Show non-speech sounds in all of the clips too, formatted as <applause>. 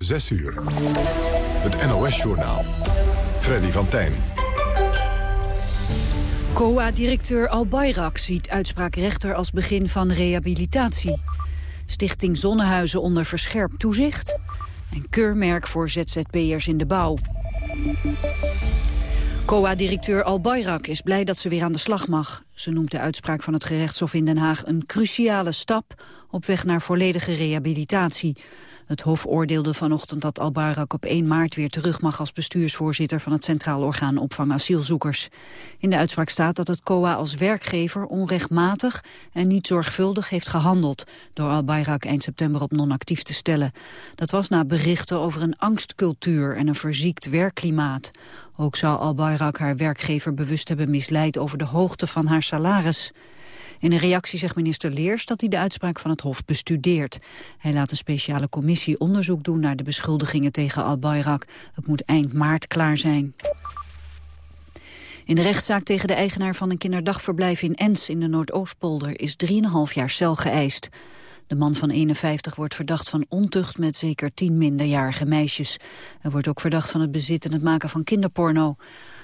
6 uur. Het NOS-journaal. Freddy van Tijn. COA-directeur Al Bayrak ziet uitspraak rechter als begin van rehabilitatie. Stichting Zonnehuizen onder verscherpt toezicht. En keurmerk voor ZZP'ers in de bouw. COA-directeur Al Bayrak is blij dat ze weer aan de slag mag. Ze noemt de uitspraak van het gerechtshof in Den Haag een cruciale stap op weg naar volledige rehabilitatie. Het Hof oordeelde vanochtend dat Al-Barak op 1 maart weer terug mag als bestuursvoorzitter van het Centraal Orgaan Opvang Asielzoekers. In de uitspraak staat dat het COA als werkgever onrechtmatig en niet zorgvuldig heeft gehandeld door Al-Bayrak eind september op non-actief te stellen. Dat was na berichten over een angstcultuur en een verziekt werkklimaat. Ook zou Al-Bayrak haar werkgever bewust hebben misleid over de hoogte van haar salaris. In een reactie zegt minister Leers dat hij de uitspraak van het Hof bestudeert. Hij laat een speciale commissie onderzoek doen naar de beschuldigingen tegen Al-Bayrak. Het moet eind maart klaar zijn. In de rechtszaak tegen de eigenaar van een kinderdagverblijf in Ens in de Noordoostpolder is 3,5 jaar cel geëist. De man van 51 wordt verdacht van ontucht met zeker 10 minderjarige meisjes. Hij wordt ook verdacht van het bezitten en het maken van kinderporno.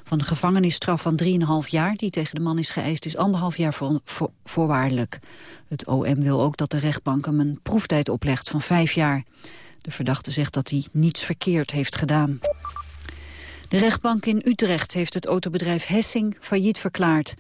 Van de gevangenisstraf van 3,5 jaar die tegen de man is geëist is anderhalf jaar voorwaardelijk. Het OM wil ook dat de rechtbank hem een proeftijd oplegt van 5 jaar. De verdachte zegt dat hij niets verkeerd heeft gedaan. De rechtbank in Utrecht heeft het autobedrijf Hessing failliet verklaard.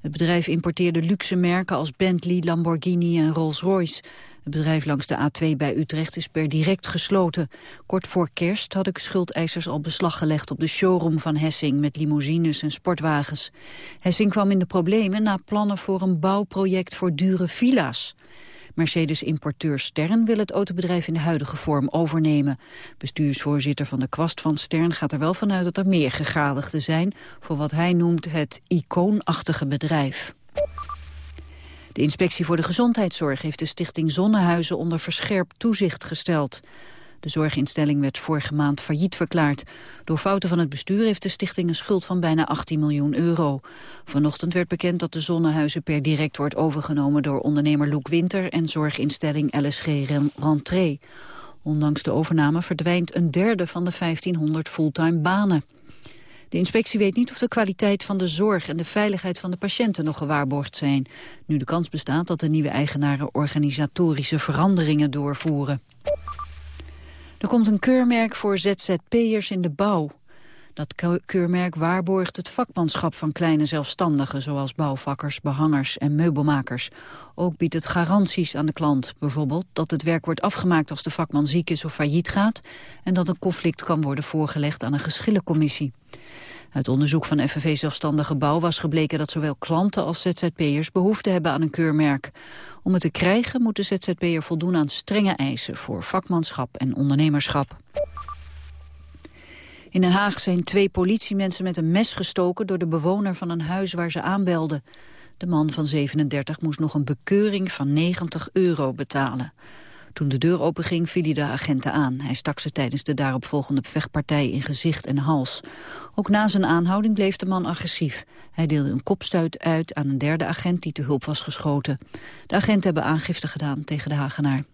Het bedrijf importeerde luxe merken als Bentley, Lamborghini en Rolls-Royce. Het bedrijf langs de A2 bij Utrecht is per direct gesloten. Kort voor kerst hadden schuldeisers al beslag gelegd op de showroom van Hessing met limousines en sportwagens. Hessing kwam in de problemen na plannen voor een bouwproject voor dure villa's. Mercedes-importeur Stern wil het autobedrijf in de huidige vorm overnemen. Bestuursvoorzitter van de kwast van Stern gaat er wel vanuit dat er meer gegadigden zijn... voor wat hij noemt het icoonachtige bedrijf. De Inspectie voor de Gezondheidszorg heeft de stichting Zonnehuizen onder verscherpt toezicht gesteld. De zorginstelling werd vorige maand failliet verklaard. Door fouten van het bestuur heeft de stichting een schuld van bijna 18 miljoen euro. Vanochtend werd bekend dat de zonnehuizen per direct wordt overgenomen door ondernemer Loek Winter en zorginstelling LSG Rentree. Ondanks de overname verdwijnt een derde van de 1500 fulltime banen. De inspectie weet niet of de kwaliteit van de zorg en de veiligheid van de patiënten nog gewaarborgd zijn. Nu de kans bestaat dat de nieuwe eigenaren organisatorische veranderingen doorvoeren. Er komt een keurmerk voor ZZP'ers in de bouw. Dat keurmerk waarborgt het vakmanschap van kleine zelfstandigen... zoals bouwvakkers, behangers en meubelmakers. Ook biedt het garanties aan de klant. Bijvoorbeeld dat het werk wordt afgemaakt als de vakman ziek is of failliet gaat... en dat een conflict kan worden voorgelegd aan een geschillencommissie. Uit onderzoek van FNV Zelfstandige Bouw was gebleken dat zowel klanten als ZZP'ers behoefte hebben aan een keurmerk. Om het te krijgen moet de ZZP'er voldoen aan strenge eisen voor vakmanschap en ondernemerschap. In Den Haag zijn twee politiemensen met een mes gestoken door de bewoner van een huis waar ze aanbelden. De man van 37 moest nog een bekeuring van 90 euro betalen. Toen de deur openging viel hij de agenten aan. Hij stak ze tijdens de daaropvolgende vechtpartij in gezicht en hals. Ook na zijn aanhouding bleef de man agressief. Hij deelde een kopstuit uit aan een derde agent die te hulp was geschoten. De agenten hebben aangifte gedaan tegen de Hagenaar.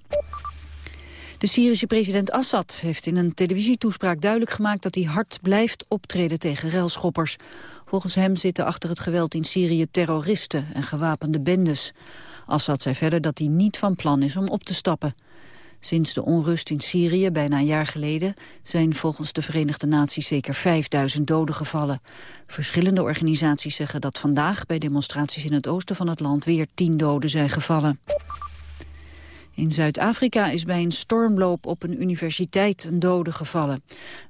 De Syrische president Assad heeft in een televisietoespraak duidelijk gemaakt dat hij hard blijft optreden tegen ruilschoppers. Volgens hem zitten achter het geweld in Syrië terroristen en gewapende bendes. Assad zei verder dat hij niet van plan is om op te stappen. Sinds de onrust in Syrië, bijna een jaar geleden, zijn volgens de Verenigde Naties zeker 5000 doden gevallen. Verschillende organisaties zeggen dat vandaag bij demonstraties in het oosten van het land weer 10 doden zijn gevallen. In Zuid-Afrika is bij een stormloop op een universiteit een dode gevallen.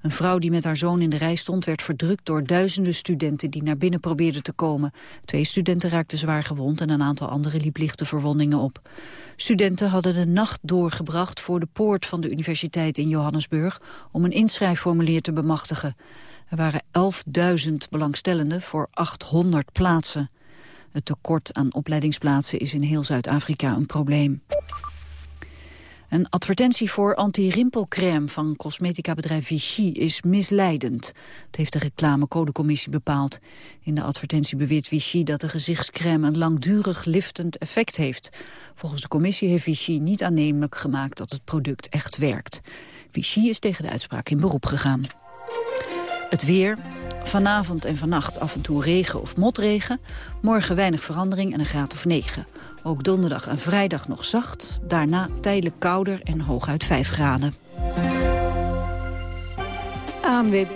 Een vrouw die met haar zoon in de rij stond werd verdrukt door duizenden studenten die naar binnen probeerden te komen. Twee studenten raakten zwaar gewond en een aantal anderen liep lichte verwondingen op. Studenten hadden de nacht doorgebracht voor de poort van de universiteit in Johannesburg om een inschrijfformulier te bemachtigen. Er waren 11.000 belangstellenden voor 800 plaatsen. Het tekort aan opleidingsplaatsen is in heel Zuid-Afrika een probleem. Een advertentie voor anti-rimpelcrème van cosmetica-bedrijf Vichy is misleidend. Het heeft de reclamecodecommissie bepaald. In de advertentie beweert Vichy dat de gezichtscrème een langdurig liftend effect heeft. Volgens de commissie heeft Vichy niet aannemelijk gemaakt dat het product echt werkt. Vichy is tegen de uitspraak in beroep gegaan. Het weer. Vanavond en vannacht af en toe regen of motregen. Morgen weinig verandering en een graad of 9. Ook donderdag en vrijdag nog zacht. Daarna tijdelijk kouder en hooguit 5 graden. ANWB.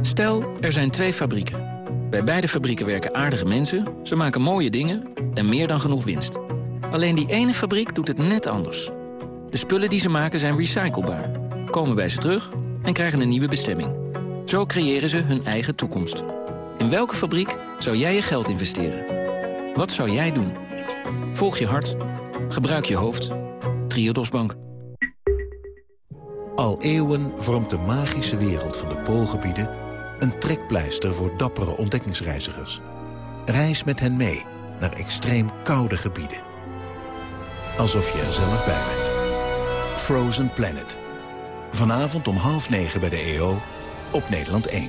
Stel, er zijn twee fabrieken. Bij beide fabrieken werken aardige mensen, ze maken mooie dingen en meer dan genoeg winst. Alleen die ene fabriek doet het net anders. De spullen die ze maken zijn recyclebaar, komen bij ze terug en krijgen een nieuwe bestemming. Zo creëren ze hun eigen toekomst. In welke fabriek zou jij je geld investeren? Wat zou jij doen? Volg je hart. Gebruik je hoofd. Triodos Bank. Al eeuwen vormt de magische wereld van de Poolgebieden... een trekpleister voor dappere ontdekkingsreizigers. Reis met hen mee naar extreem koude gebieden. Alsof je er zelf bij bent. Frozen Planet. Vanavond om half negen bij de EO op Nederland 1.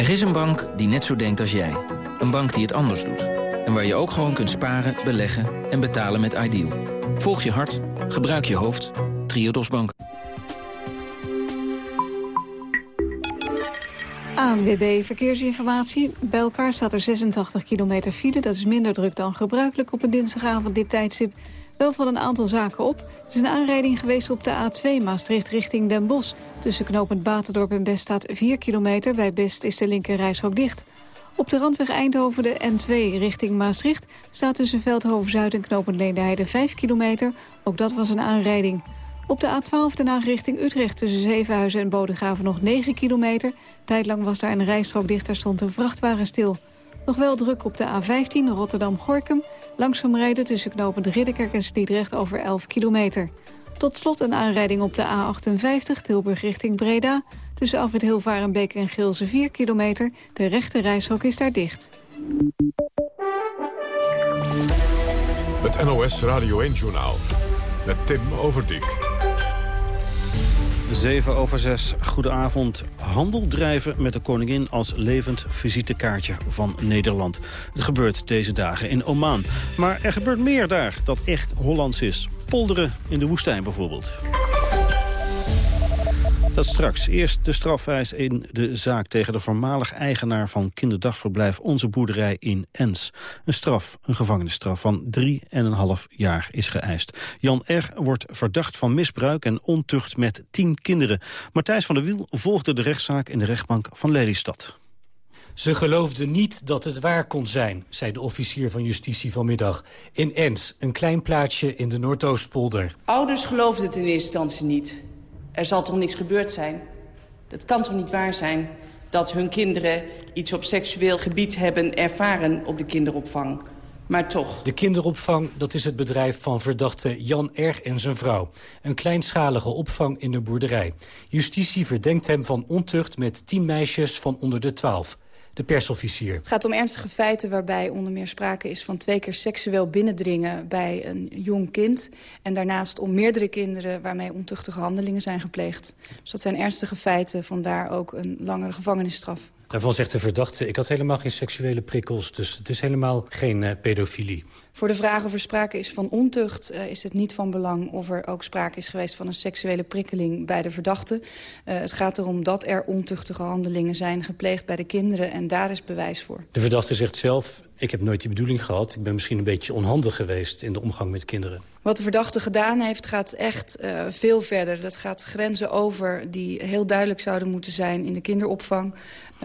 Er is een bank die net zo denkt als jij. Een bank die het anders doet. En waar je ook gewoon kunt sparen, beleggen en betalen met Ideal. Volg je hart, gebruik je hoofd. Triodos Bank. ANWB Verkeersinformatie. Bij elkaar staat er 86 kilometer file. Dat is minder druk dan gebruikelijk op een dinsdagavond dit tijdstip. Wel van een aantal zaken op. Er is een aanrijding geweest op de A2 Maastricht richting Den Bosch. Tussen knooppunt Batendorp en Best staat 4 kilometer. Bij Best is de linker dicht. Op de randweg Eindhoven de N2 richting Maastricht... staat tussen Veldhoven-Zuid en knooppunt Leendeheide 5 kilometer. Ook dat was een aanrijding. Op de A12 Den Haag richting Utrecht tussen Zevenhuizen en Bodegraven nog 9 kilometer. Tijdlang was daar een rijstrook dicht, daar stond een vrachtwagen stil. Nog wel druk op de A15 Rotterdam-Gorkum. Langzaam rijden tussen knopend Ridderkerk en Sliedrecht over 11 kilometer. Tot slot een aanrijding op de A58 Tilburg richting Breda. Tussen Afrit Hilvarenbeek en Geelse 4 kilometer. De rechte reishok is daar dicht. Het NOS Radio 1-journaal met Tim Overdijk. 7 over 6, goedenavond. Handel drijven met de koningin als levend visitekaartje van Nederland. Het gebeurt deze dagen in Oman. Maar er gebeurt meer daar dat echt Hollands is. Polderen in de woestijn bijvoorbeeld. Dat straks. Eerst de strafwijs in de zaak tegen de voormalig eigenaar van kinderdagverblijf Onze Boerderij in Ens. Een straf, een gevangenisstraf van 3,5 jaar is geëist. Jan R. wordt verdacht van misbruik en ontucht met 10 kinderen. Martijs van der Wiel volgde de rechtszaak in de rechtbank van Lelystad. Ze geloofden niet dat het waar kon zijn, zei de officier van justitie vanmiddag. In Ens, een klein plaatsje in de Noordoostpolder. Ouders geloofden het in eerste instantie niet. Er zal toch niks gebeurd zijn? Het kan toch niet waar zijn dat hun kinderen iets op seksueel gebied hebben ervaren op de kinderopvang? Maar toch. De kinderopvang, dat is het bedrijf van verdachte Jan R. en zijn vrouw. Een kleinschalige opvang in de boerderij. Justitie verdenkt hem van ontucht met tien meisjes van onder de twaalf de persofficier. Het gaat om ernstige feiten waarbij onder meer sprake is van twee keer seksueel binnendringen bij een jong kind. En daarnaast om meerdere kinderen waarmee ontuchtige handelingen zijn gepleegd. Dus dat zijn ernstige feiten, vandaar ook een langere gevangenisstraf. Daarvan zegt de verdachte, ik had helemaal geen seksuele prikkels, dus het is helemaal geen uh, pedofilie. Voor de vraag of er sprake is van ontucht uh, is het niet van belang of er ook sprake is geweest van een seksuele prikkeling bij de verdachte. Uh, het gaat erom dat er ontuchtige handelingen zijn gepleegd bij de kinderen en daar is bewijs voor. De verdachte zegt zelf, ik heb nooit die bedoeling gehad. Ik ben misschien een beetje onhandig geweest in de omgang met kinderen. Wat de verdachte gedaan heeft gaat echt uh, veel verder. Dat gaat grenzen over die heel duidelijk zouden moeten zijn in de kinderopvang.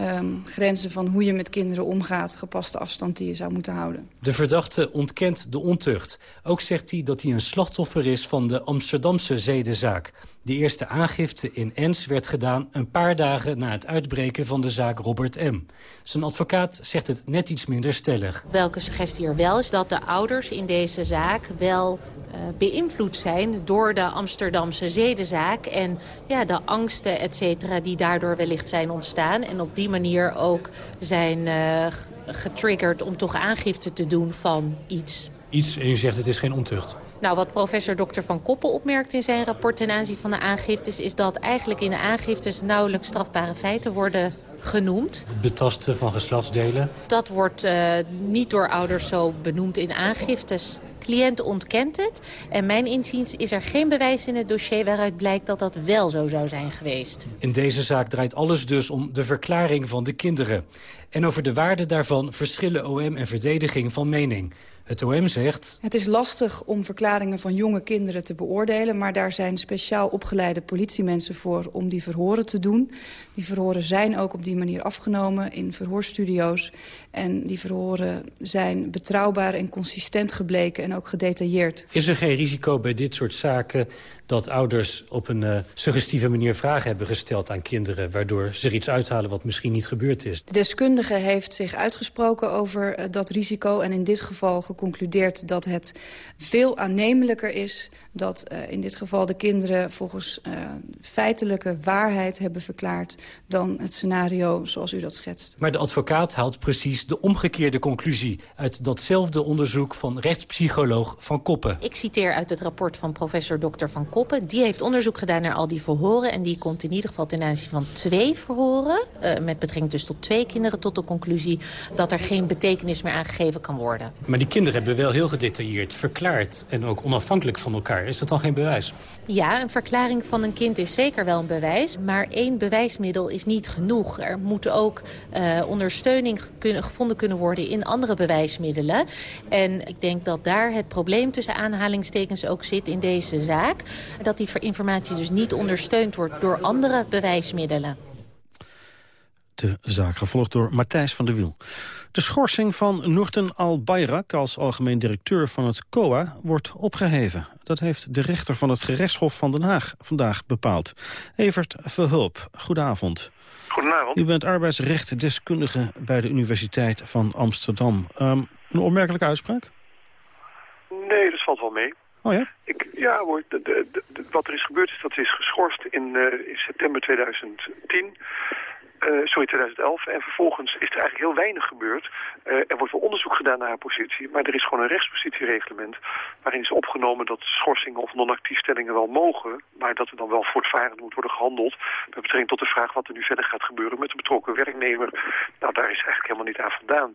Um, grenzen van hoe je met kinderen omgaat, gepaste afstand die je zou moeten houden. De verdachte ontkent de ontucht. Ook zegt hij dat hij een slachtoffer is van de Amsterdamse zedenzaak. De eerste aangifte in Ens werd gedaan een paar dagen na het uitbreken van de zaak Robert M. Zijn advocaat zegt het net iets minder stellig. Welke suggestie er wel is dat de ouders in deze zaak wel uh, beïnvloed zijn door de Amsterdamse zedenzaak en ja, de angsten et cetera, die daardoor wellicht zijn ontstaan. En op die manier ook zijn uh, getriggerd om toch aangifte te doen van iets. Iets, en u zegt het is geen ontucht. Nou, wat professor Dr. Van Koppen opmerkt in zijn rapport ten aanzien van de aangiftes... is dat eigenlijk in de aangiftes nauwelijks strafbare feiten worden genoemd. Het betasten van geslachtsdelen? Dat wordt uh, niet door ouders zo benoemd in aangiftes. Cliënt ontkent het. En mijn inziens is er geen bewijs in het dossier waaruit blijkt dat dat wel zo zou zijn geweest. In deze zaak draait alles dus om de verklaring van de kinderen. En over de waarde daarvan verschillen OM en verdediging van mening. Het OM zegt... Het is lastig om verklaringen van jonge kinderen te beoordelen... maar daar zijn speciaal opgeleide politiemensen voor om die verhoren te doen. Die verhoren zijn ook op die manier afgenomen in verhoorstudio's. En die verhoren zijn betrouwbaar en consistent gebleken en ook gedetailleerd. Is er geen risico bij dit soort zaken dat ouders op een uh, suggestieve manier vragen hebben gesteld aan kinderen... waardoor ze er iets uithalen wat misschien niet gebeurd is? De deskundige heeft zich uitgesproken over uh, dat risico... en in dit geval geconcludeerd dat het veel aannemelijker is... dat uh, in dit geval de kinderen volgens feitelijke waarheid hebben verklaard... dan het scenario zoals u dat schetst. Maar de advocaat haalt precies de omgekeerde conclusie... uit datzelfde onderzoek van rechtspsycholoog Van Koppen. Ik citeer uit het rapport van professor Dr. Van Koppen. Die heeft onderzoek gedaan naar al die verhoren... en die komt in ieder geval ten aanzien van twee verhoren... Uh, met betrekking dus tot twee kinderen tot de conclusie... dat er geen betekenis meer aangegeven kan worden. Maar die kinderen hebben wel heel gedetailleerd verklaard... en ook onafhankelijk van elkaar. Is dat dan geen bewijs? Ja, een verklaring van een kind is zeker wel een bewijs... maar één bewijsmiddel is niet genoeg. Er moet ook uh, ondersteuning gevonden kunnen worden in andere bewijsmiddelen. En ik denk dat daar het probleem tussen aanhalingstekens ook zit in deze zaak. Dat die informatie dus niet ondersteund wordt door andere bewijsmiddelen. De zaak gevolgd door Matthijs van der Wiel. De schorsing van Noorten Al-Bayrak als algemeen directeur van het COA wordt opgeheven. Dat heeft de rechter van het gerechtshof van Den Haag vandaag bepaald. Evert Verhulp, goedenavond. Goedenavond. U bent arbeidsrechtdeskundige bij de Universiteit van Amsterdam. Um, een opmerkelijke uitspraak? Nee, dat valt wel mee. Oh ja? Ik, ja hoor, de, de, de, wat er is gebeurd is dat is geschorst in, uh, in september 2010. Uh, sorry, 2011. En vervolgens is er eigenlijk heel weinig gebeurd. Uh, er wordt wel onderzoek gedaan naar haar positie, maar er is gewoon een rechtspositiereglement waarin is opgenomen dat schorsingen of non-actiefstellingen wel mogen, maar dat er dan wel voortvarend moet worden gehandeld met betrekking tot de vraag wat er nu verder gaat gebeuren met de betrokken werknemer. Nou, daar is eigenlijk helemaal niet aan vandaan.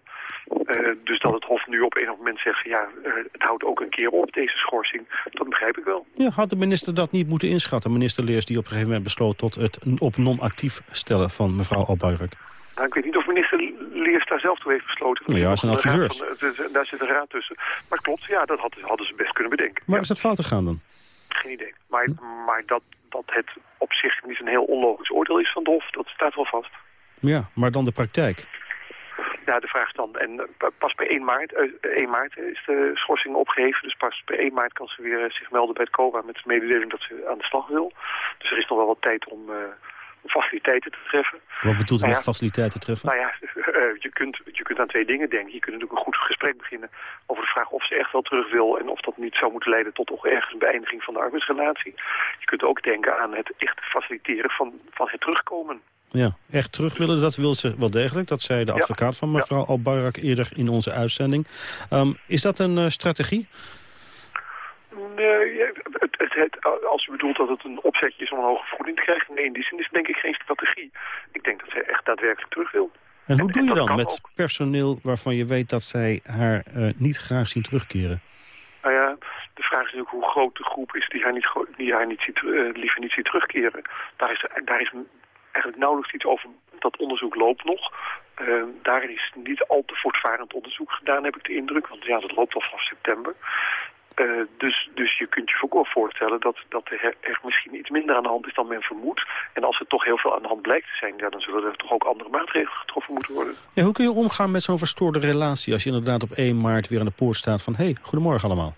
Uh, dus dat het Hof nu op een of moment zegt, ja, het houdt ook een keer op, deze schorsing, dat begrijp ik wel. Ja, had de minister dat niet moeten inschatten? Minister Leers die op een gegeven moment besloot tot het op non-actief stellen van mevrouw Albuirak. Nou, ik weet niet of minister Leers daar zelf toe heeft besloten. Nou ja, zijn adviseurs. Van, daar zit een raad tussen. Maar klopt, ja, dat hadden ze best kunnen bedenken. Waar ja. is dat fout gegaan dan? Geen idee. Maar, maar dat, dat het op zich niet een heel onlogisch oordeel is van de Hof, dat staat wel vast. Ja, maar dan de praktijk. Ja, de vraag is dan, en pas bij 1 maart, uh, 1 maart is de schorsing opgeheven. Dus pas bij 1 maart kan ze weer zich melden bij het COA met de mededeling dat ze aan de slag wil. Dus er is nog wel wat tijd om... Uh, faciliteiten te treffen. Wat bedoelt u nou met ja, faciliteiten treffen? Nou ja, uh, je, kunt, je kunt aan twee dingen denken. Je kunt natuurlijk een goed gesprek beginnen over de vraag of ze echt wel terug wil... en of dat niet zou moeten leiden tot toch ergens een beëindiging van de arbeidsrelatie. Je kunt ook denken aan het echt faciliteren van, van het terugkomen. Ja, echt terug willen, dat wil ze wel degelijk. Dat zei de advocaat ja, van mevrouw ja. Al-Barak eerder in onze uitzending. Um, is dat een uh, strategie? Nee, het, het, het, als u bedoelt dat het een opzetje is om een hoge vergoeding te krijgen... nee, in die zin is het denk ik geen strategie. Ik denk dat zij echt daadwerkelijk terug wil. En hoe doe je dan met ook. personeel waarvan je weet dat zij haar uh, niet graag zien terugkeren? Nou ja, de vraag is natuurlijk hoe groot de groep is die haar, niet, die haar niet ziet, uh, liever niet ziet terugkeren. Daar is, daar is eigenlijk nauwelijks iets over. Dat onderzoek loopt nog. Uh, daar is niet al te voortvarend onderzoek gedaan, heb ik de indruk. Want ja, dat loopt al vanaf september. Uh, dus, dus je kunt je ook wel voorstellen dat, dat er, er misschien iets minder aan de hand is dan men vermoedt. En als er toch heel veel aan de hand blijkt te zijn, ja, dan zullen er toch ook andere maatregelen getroffen moeten worden. Ja, hoe kun je omgaan met zo'n verstoorde relatie als je inderdaad op 1 maart weer aan de poort staat van... hé, hey, goedemorgen allemaal.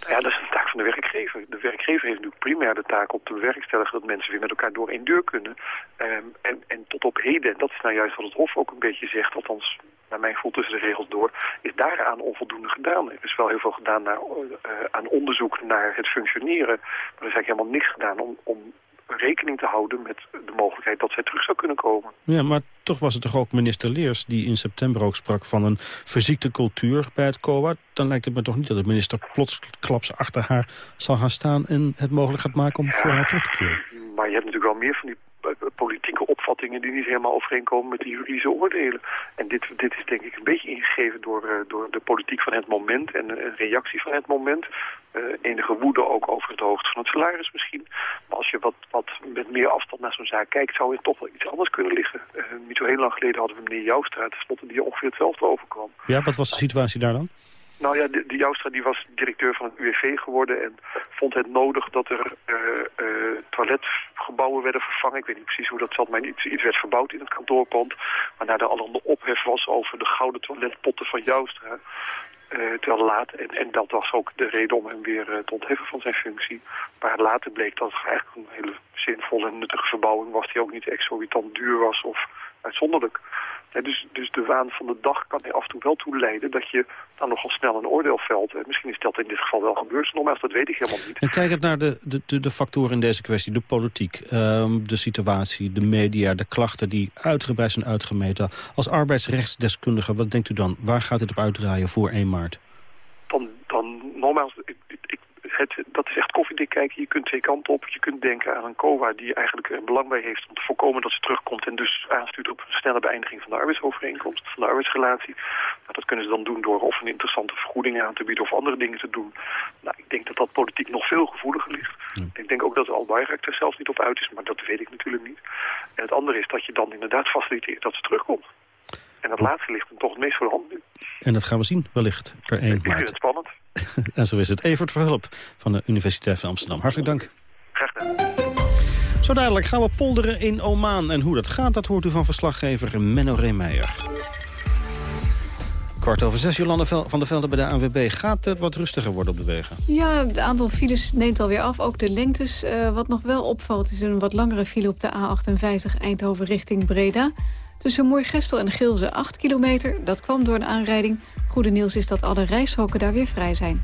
Nou ja, dat is een taak van de werkgever. De werkgever heeft natuurlijk primair de taak om te bewerkstelligen dat mensen weer met elkaar door één deur kunnen. Um, en, en tot op heden, en dat is nou juist wat het Hof ook een beetje zegt, althans naar mijn gevoel tussen de regels door, is daaraan onvoldoende gedaan. Er is wel heel veel gedaan naar, uh, aan onderzoek naar het functioneren, maar er is eigenlijk helemaal niks gedaan om, om rekening te houden met de mogelijkheid dat zij terug zou kunnen komen. Ja, maar toch was het toch ook minister Leers die in september ook sprak van een verziekte cultuur bij het COA. Dan lijkt het me toch niet dat de minister plotsklaps achter haar zal gaan staan en het mogelijk gaat maken om ja, voor haar terug te keren. Maar je hebt natuurlijk wel meer van die politieke opvattingen die niet helemaal overeenkomen met de juridische oordelen. En dit, dit is denk ik een beetje ingegeven door, door de politiek van het moment en een reactie van het moment. enige woede ook over het hoogte van het salaris misschien. Maar als je wat, wat met meer afstand naar zo'n zaak kijkt, zou het toch wel iets anders kunnen liggen. niet zo heel lang geleden hadden we meneer Joustra, tenslotte die ongeveer hetzelfde overkwam. Ja, wat was de situatie daar dan? Nou ja, de, de Joustra die was directeur van het UWV geworden en vond het nodig dat er uh, uh, toiletgebouwen werden vervangen. Ik weet niet precies hoe dat zat, maar iets, iets werd verbouwd in het kantoorpand. Maar na de allerhande ophef was over de gouden toiletpotten van Joustra. Uh, terwijl laat, en, en dat was ook de reden om hem weer te ontheffen van zijn functie. Maar later bleek dat het eigenlijk een hele zinvolle en nuttige verbouwing was... die ook niet exorbitant duur was of uitzonderlijk dus, dus de waan van de dag kan er af en toe wel toe leiden dat je dan nogal snel een oordeel velt. En misschien is dat in dit geval wel gebeurd. Nogmaals, dat weet ik helemaal niet. En kijkend naar de, de, de, factoren in deze kwestie, de politiek, um, de situatie, de media, de klachten die uitgebreid zijn uitgemeten. Als arbeidsrechtsdeskundige, wat denkt u dan? Waar gaat dit op uitdraaien voor 1 maart? Dan, dan nogmaals, ik, ik het, dat is echt koffiedik kijken. Je kunt twee kanten op. Je kunt denken aan een COA die eigenlijk er belang bij heeft om te voorkomen dat ze terugkomt en dus aanstuurt op een snelle beëindiging van de arbeidsovereenkomst, van de arbeidsrelatie. Nou, dat kunnen ze dan doen door of een interessante vergoeding aan te bieden of andere dingen te doen. Nou, ik denk dat dat politiek nog veel gevoeliger ligt. Ik denk ook dat Al-Bayrak er zelfs niet op uit is, maar dat weet ik natuurlijk niet. En het andere is dat je dan inderdaad faciliteert dat ze terugkomt. En dat laatste ligt dan toch het meest voor de hand nu. En dat gaan we zien, wellicht, per 1 maart. Ik vind het spannend. <laughs> en zo is het. Evert Verhulp van de Universiteit van Amsterdam. Hartelijk dank. Graag gedaan. Zo dadelijk gaan we polderen in Oman. En hoe dat gaat, dat hoort u van verslaggever Menno Reemeijer. Kwart over zes, Jolande van der Velde bij de ANWB. Gaat het wat rustiger worden op de wegen? Ja, het aantal files neemt alweer af. Ook de lengtes. Uh, wat nog wel opvalt is een wat langere file op de A58 Eindhoven richting Breda. Tussen Moergestel en Gilze 8 kilometer. Dat kwam door een aanrijding. Goede nieuws is dat alle reishokken daar weer vrij zijn.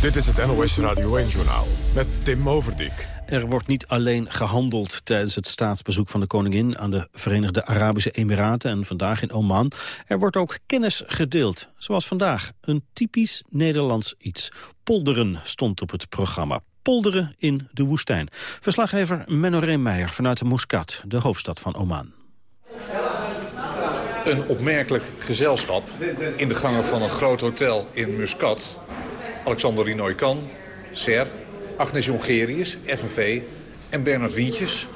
Dit is het NOS Radio 1-journaal met Tim Overdijk. Er wordt niet alleen gehandeld tijdens het staatsbezoek van de koningin... aan de Verenigde Arabische Emiraten en vandaag in Oman. Er wordt ook kennis gedeeld, zoals vandaag. Een typisch Nederlands iets. Polderen stond op het programma. Polderen in de woestijn. Verslaggever Menno Reemeijer vanuit Muscat, de hoofdstad van Oman. Een opmerkelijk gezelschap in de gangen van een groot hotel in Muscat. Alexander Rinoy Kan, SER, Agnes Jongerius, FNV en Bernard Wientjes,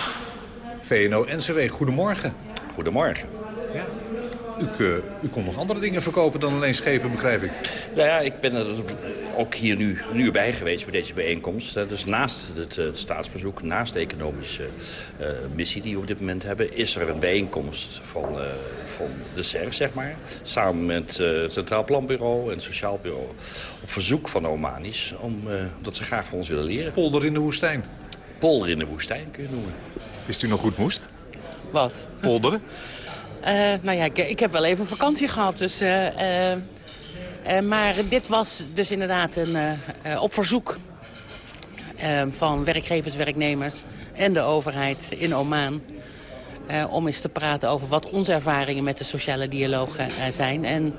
VNO-NCW. Goedemorgen. Goedemorgen. Ja. U, uh, u kon nog andere dingen verkopen dan alleen schepen, begrijp ik. Nou ja, ik ben er ook hier nu een uur bij geweest bij deze bijeenkomst. Dus naast het, het staatsbezoek, naast de economische uh, missie die we op dit moment hebben... is er een bijeenkomst van, uh, van de SER, zeg maar. Samen met het Centraal Planbureau en het Sociaal Bureau. Op verzoek van de Omanis, omdat ze graag van ons willen leren. Polder in de woestijn. Polder in de woestijn, kun je noemen. Wist u nog goed moest? Wat? Polderen? Uh, nou ja, ik, heb wel even vakantie gehad. Dus, uh, uh, maar dit was dus inderdaad een, op verzoek van werkgevers, werknemers en de overheid in Oman. om eens te praten over wat onze ervaringen met de sociale dialoog zijn. En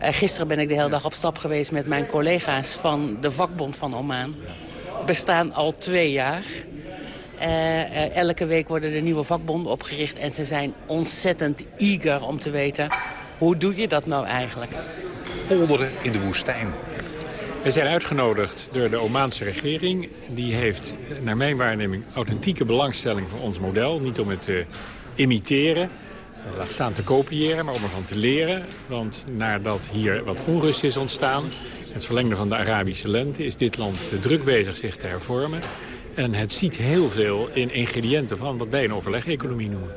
gisteren ben ik de hele dag op stap geweest met mijn collega's van de vakbond van Oman. Bestaan al twee jaar. Uh, elke week worden er nieuwe vakbonden opgericht. En ze zijn ontzettend eager om te weten... hoe doe je dat nou eigenlijk? Polderen in de woestijn. We zijn uitgenodigd door de Omaanse regering. Die heeft, naar mijn waarneming, authentieke belangstelling voor ons model. Niet om het te imiteren, eh, laat staan te kopiëren, maar om ervan te leren. Want nadat hier wat onrust is ontstaan... het verlengde van de Arabische lente... is dit land druk bezig zich te hervormen. En het ziet heel veel in ingrediënten van wat wij een overleg-economie noemen.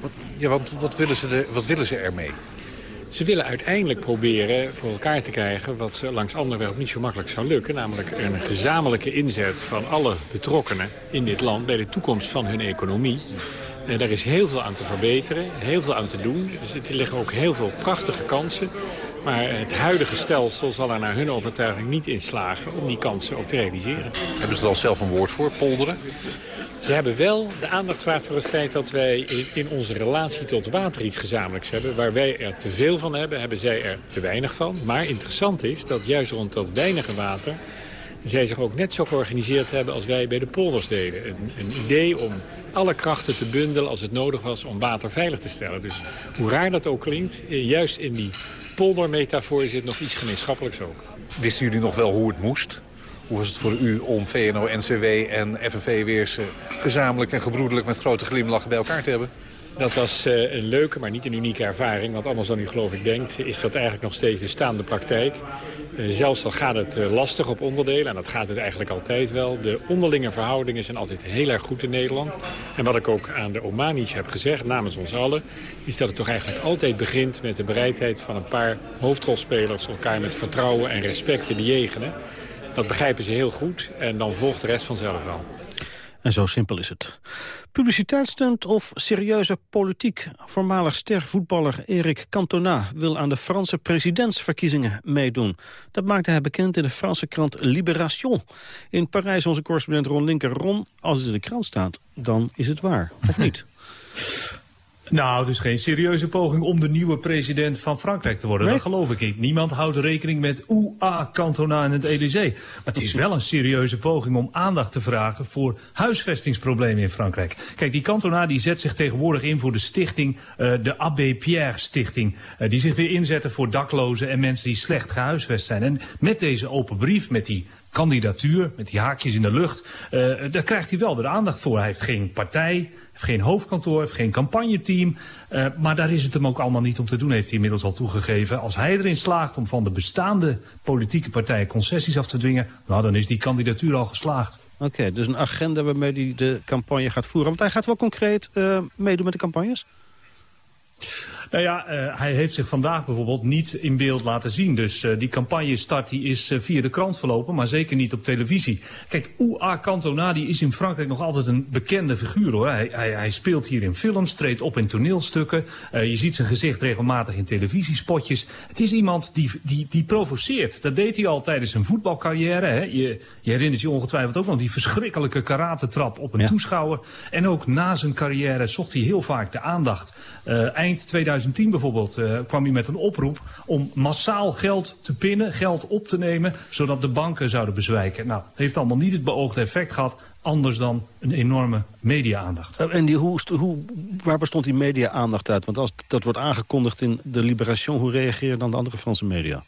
Wat, ja, want wat willen, ze de, wat willen ze ermee? Ze willen uiteindelijk proberen voor elkaar te krijgen... wat ze langs andere weg niet zo makkelijk zou lukken. Namelijk een gezamenlijke inzet van alle betrokkenen in dit land... bij de toekomst van hun economie. En daar is heel veel aan te verbeteren, heel veel aan te doen. er liggen ook heel veel prachtige kansen. Maar het huidige stelsel zal er naar hun overtuiging niet in slagen om die kansen ook te realiseren. Hebben ze er al zelf een woord voor, polderen? Ze hebben wel de aandacht waard voor het feit dat wij in, in, onze relatie tot water iets gezamenlijks hebben. Waar wij er te veel van hebben, hebben zij er te weinig van. Maar interessant is dat juist rond dat weinige water zij zich ook net zo georganiseerd hebben als wij bij de polders deden. Een, een, idee om alle krachten te bundelen als het nodig was om water veilig te stellen. Dus hoe raar dat ook klinkt, eh, juist in die poldermetafoor zit nog iets gemeenschappelijks ook. Wisten jullie nog wel hoe het moest? Hoe was het voor u om VNO, NCW en FNV weer gezamenlijk en gebroedelijk met grote glimlachen bij elkaar te hebben? Dat was uh, een leuke, maar niet een unieke ervaring. Want anders dan u geloof ik denkt, is dat eigenlijk nog steeds de staande praktijk. Uh, zelfs al gaat het uh, lastig op onderdelen, en dat gaat het eigenlijk altijd wel. De onderlinge verhoudingen zijn altijd heel erg goed in Nederland. En wat ik ook aan de Omanis heb gezegd, namens ons allen... is dat het toch eigenlijk altijd begint met de bereidheid van een paar hoofdrolspelers... elkaar met vertrouwen en respect te bejegenen. Dat begrijpen ze heel goed en dan volgt de rest vanzelf wel. En zo simpel is het. Publiciteitsstunt of serieuze politiek? Voormalig stervoetballer Eric Cantona wil aan de Franse presidentsverkiezingen meedoen. Dat maakte hij bekend in de Franse krant Libération. In Parijs onze correspondent Ron Linker. Ron, als het in de krant staat, dan is het waar, of niet? <laughs> Nou, het is geen serieuze poging om de nieuwe president van Frankrijk te worden. Dat geloof ik niet. Niemand houdt rekening met OUA Cantona en het Elysée. Maar het is wel een serieuze poging om aandacht te vragen voor huisvestingsproblemen in Frankrijk. Kijk, die Cantona die zet zich tegenwoordig in voor de stichting, uh, de Abbé Pierre Stichting. Uh, die zich weer inzetten voor daklozen en mensen die slecht gehuisvest zijn. En met deze open brief, met die kandidatuur, met die haakjes in de lucht, uh, daar krijgt hij wel de aandacht voor. Hij heeft geen partij, heeft geen hoofdkantoor, heeft geen campagneteam. Uh, maar daar is het hem ook allemaal niet om te doen, heeft hij inmiddels al toegegeven. Als hij erin slaagt om van de bestaande politieke partijen concessies af te dwingen, nou, dan is die kandidatuur al geslaagd. Oké, dus een agenda waarmee hij de campagne gaat voeren. Want hij gaat wel concreet uh, meedoen met de campagnes? Nou ja, uh, hij heeft zich vandaag bijvoorbeeld niet in beeld laten zien. Dus uh, die campagne start die is uh, via de krant verlopen, maar zeker niet op televisie. Kijk, Oua Cantona die is in Frankrijk nog altijd een bekende figuur hoor. Hij, hij, hij speelt hier in films, treedt op in toneelstukken. je ziet zijn gezicht regelmatig in televisiespotjes. Het is iemand die, die, die provoceert. Dat deed hij al tijdens zijn voetbalcarrière. Hè. Je, je herinnert je ongetwijfeld ook nog die verschrikkelijke karatentrap op een ja. toeschouwer. En ook na zijn carrière zocht hij heel vaak de aandacht. eind 2000 2010 bijvoorbeeld uh, kwam hij met een oproep om massaal geld te pinnen, geld op te nemen, zodat de banken zouden bezwijken. Nou, heeft allemaal niet het beoogde effect gehad, anders dan een enorme media-aandacht. En die, hoe, hoe, waar bestond die media-aandacht uit? Want als dat wordt aangekondigd in de Liberation, hoe reageren dan de andere Franse media?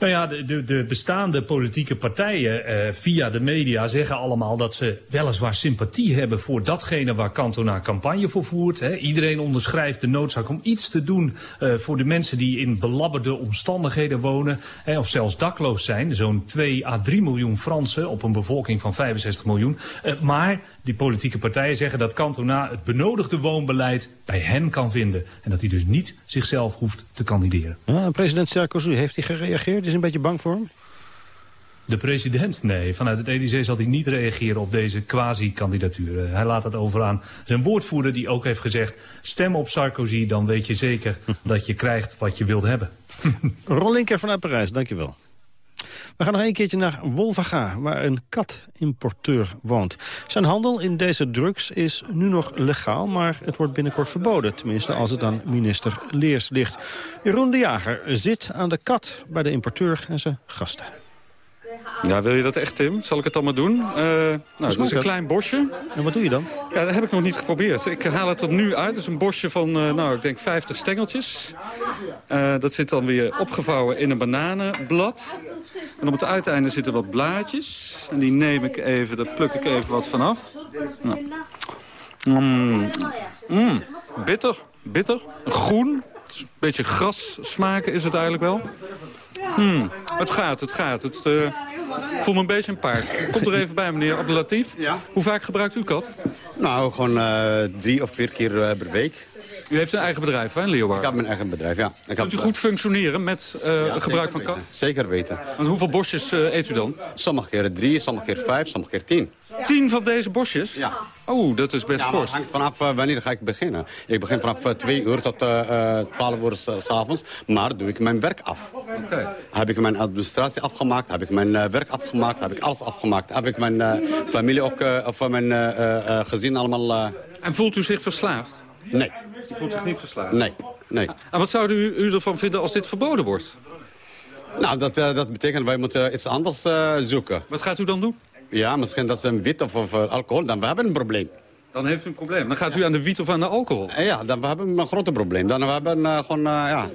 Nou ja, de, de bestaande politieke partijen eh, via de media zeggen allemaal dat ze weliswaar sympathie hebben voor datgene waar Cantona campagne voor voert. Hè. Iedereen onderschrijft de noodzaak om iets te doen uh, voor de mensen die in belabberde omstandigheden wonen. Hè, of zelfs dakloos zijn. Zo'n 2 à 3 miljoen Fransen op een bevolking van 65 miljoen. Uh, maar die politieke partijen zeggen dat Cantona het benodigde woonbeleid bij hen kan vinden. En dat hij dus niet zichzelf hoeft te kandideren. President Sarkozy, heeft hij gereageerd? Is een beetje bang voor hem? De president, nee. Vanuit het Elysée zal hij niet reageren op deze quasi-kandidatuur. Hij laat het over aan zijn woordvoerder die ook heeft gezegd... stem op Sarkozy, dan weet je zeker <laughs> dat je krijgt wat je wilt hebben. Ron Linker vanuit Parijs, dankjewel. We gaan nog een keertje naar Wolvaga, waar een katimporteur woont. Zijn handel in deze drugs is nu nog legaal, maar het wordt binnenkort verboden. Tenminste, als het aan minister Leers ligt. Jeroen de Jager zit aan de kat bij de importeur en zijn gasten. Ja, wil je dat echt, Tim? Zal ik het allemaal doen? Uh, nou, dat is een klein bosje. En wat doe je dan? Ja, dat heb ik nog niet geprobeerd. Ik haal het er nu uit. Het is een bosje van, uh, nou, ik denk 50 stengeltjes. Uh, dat zit dan weer opgevouwen in een bananenblad. En op het uiteinde zitten wat blaadjes. En die neem ik even, daar pluk ik even wat vanaf. Nou. Mm. Mm. Bitter, bitter, groen. Een beetje gras smaken is het eigenlijk wel. Hmm, het gaat, het gaat. Het, uh, ik voel me een beetje een paard. Komt er even bij, meneer Abdelatief. Ja. Hoe vaak gebruikt u kat? Nou, gewoon uh, drie of vier keer uh, per week. U heeft een eigen bedrijf, hè, Leeuwarden? Ik heb mijn eigen bedrijf, ja. Ik Kunt u goed functioneren met uh, ja, gebruik van kat? Zeker weten. En hoeveel bosjes uh, eet u dan? Sommige keer drie, sommige keer vijf, sommige keer tien. Tien van deze bosjes? Ja. Oh, dat is best ja, fors. Het hangt vanaf uh, wanneer ga ik beginnen. Ik begin vanaf uh, twee uur tot uh, twaalf uur s'avonds. Maar doe ik mijn werk af. Okay. Heb ik mijn administratie afgemaakt? Heb ik mijn werk afgemaakt? Heb ik alles afgemaakt? Heb ik mijn familie ook, of mijn gezin allemaal... En voelt u zich verslaafd? Nee. U voelt zich niet verslaafd? Nee. nee. En wat zou u, u ervan vinden als dit verboden wordt? Nou, dat, uh, dat betekent wij moeten iets anders uh, zoeken. Wat gaat u dan doen? Ja, misschien dat ze een wit of, of alcohol, dan we hebben een probleem. Dan heeft u een probleem. Dan gaat u aan de wiet of aan de alcohol? Ja, dan we hebben we een groot probleem. Dan we hebben uh, gewoon ja,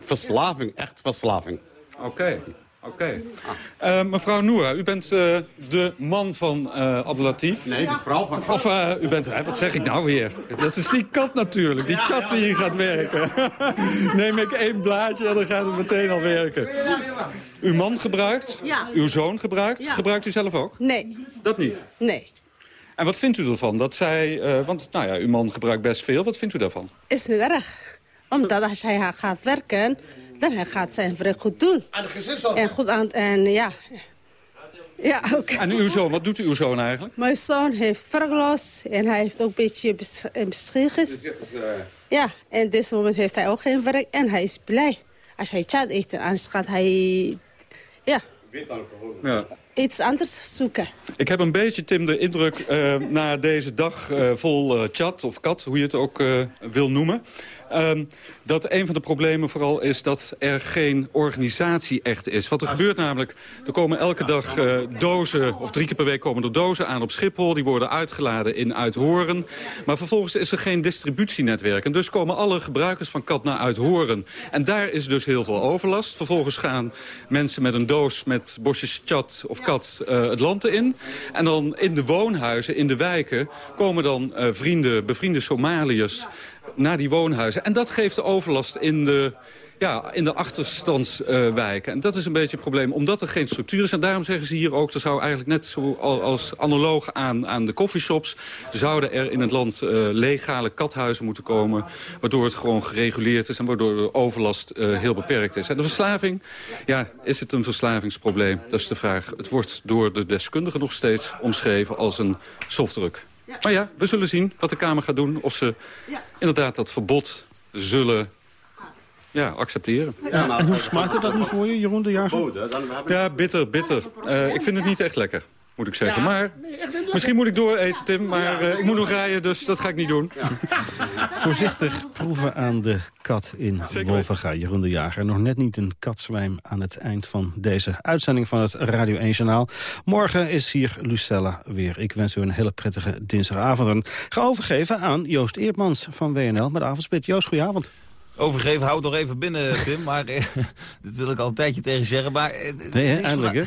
verslaving, echt verslaving. Oké. Okay. Oké. Okay. Uh, mevrouw Noora, u bent uh, de man van uh, Abdelatif. Nee, de vrouw van... Of u bent... wat zeg ik nou weer? Dat is die kat natuurlijk, die chat die hier gaat werken. <laughs> Neem ik één blaadje en dan gaat het meteen al werken. Uw man gebruikt? Ja. Uw zoon gebruikt? Ja. Gebruikt u zelf ook? Nee. Dat niet? Nee. En wat vindt u ervan? Dat zij, want nou ja, uw man gebruikt best veel. Wat vindt u daarvan? Is niet erg. Omdat als hij gaat werken dan hij gaat zijn werk goed doen. En goed aan en ja. Ja, oké. Okay. En uw zoon, wat doet uw zoon eigenlijk? Mijn zoon heeft verglas en hij heeft ook een beetje beschikkers. Ja, en op dit moment heeft hij ook geen werk en hij is blij. Als hij chat eet, anders gaat hij... Ja. ja. Iets anders zoeken. Ik heb een beetje, Tim, de indruk uh, na deze dag uh, vol uh, chat of kat, hoe je het ook wil noemen... Um, dat een van de problemen vooral is dat er geen organisatie echt is. Wat er gebeurt namelijk, er komen elke dag uh, dozen, of drie keer per week komen er dozen aan op Schiphol. Die worden uitgeladen in Uithoren. Maar vervolgens is er geen distributienetwerk. En dus komen alle gebruikers van kat naar Uithoren. En daar is dus heel veel overlast. Vervolgens gaan mensen met een doos met bosjes chat of kat uh, het land in. En dan in de woonhuizen, in de wijken, komen dan uh, vrienden, bevriende Somaliërs naar die woonhuizen. En dat geeft de overlast in de, ja, in de achterstandswijken. En dat is een beetje het probleem, omdat er geen structuur is. En daarom zeggen ze hier ook, er zou eigenlijk net zo als analoog aan, aan de coffeeshops... zouden er in het land uh, legale kathuizen moeten komen... waardoor het gewoon gereguleerd is en waardoor de overlast uh, heel beperkt is. En de verslaving, ja, is het een verslavingsprobleem? Dat is de vraag. Het wordt door de deskundigen nog steeds omschreven als een softdruk. Ja. Maar ja, we zullen zien wat de Kamer gaat doen. Of ze ja. inderdaad dat verbod zullen ja, accepteren. Ja, en hoe smaakt het dat nu voor je, Jeroen de Jager? Ja, bitter, bitter. Uh, ik vind het niet echt lekker, moet ik zeggen. Maar misschien moet ik dooreten, Tim. Maar uh, ik moet nog rijden, dus dat ga ik niet doen. <laughs> Voorzichtig proeven aan de kat in Wolvenga. Jeroen de Jager. Nog net niet een katzwijm aan het eind van deze uitzending van het Radio 1 Journaal. Morgen is hier Lucella weer. Ik wens u een hele prettige dinsdagavond. En ga overgeven aan Joost Eertmans van WNL met Avondspit. Joost, goedenavond. Overgeven, houd nog even binnen, Tim. maar eh, <laughs> dat wil ik al een tijdje tegen zeggen. Maar, eh, nee, eindelijk, hè?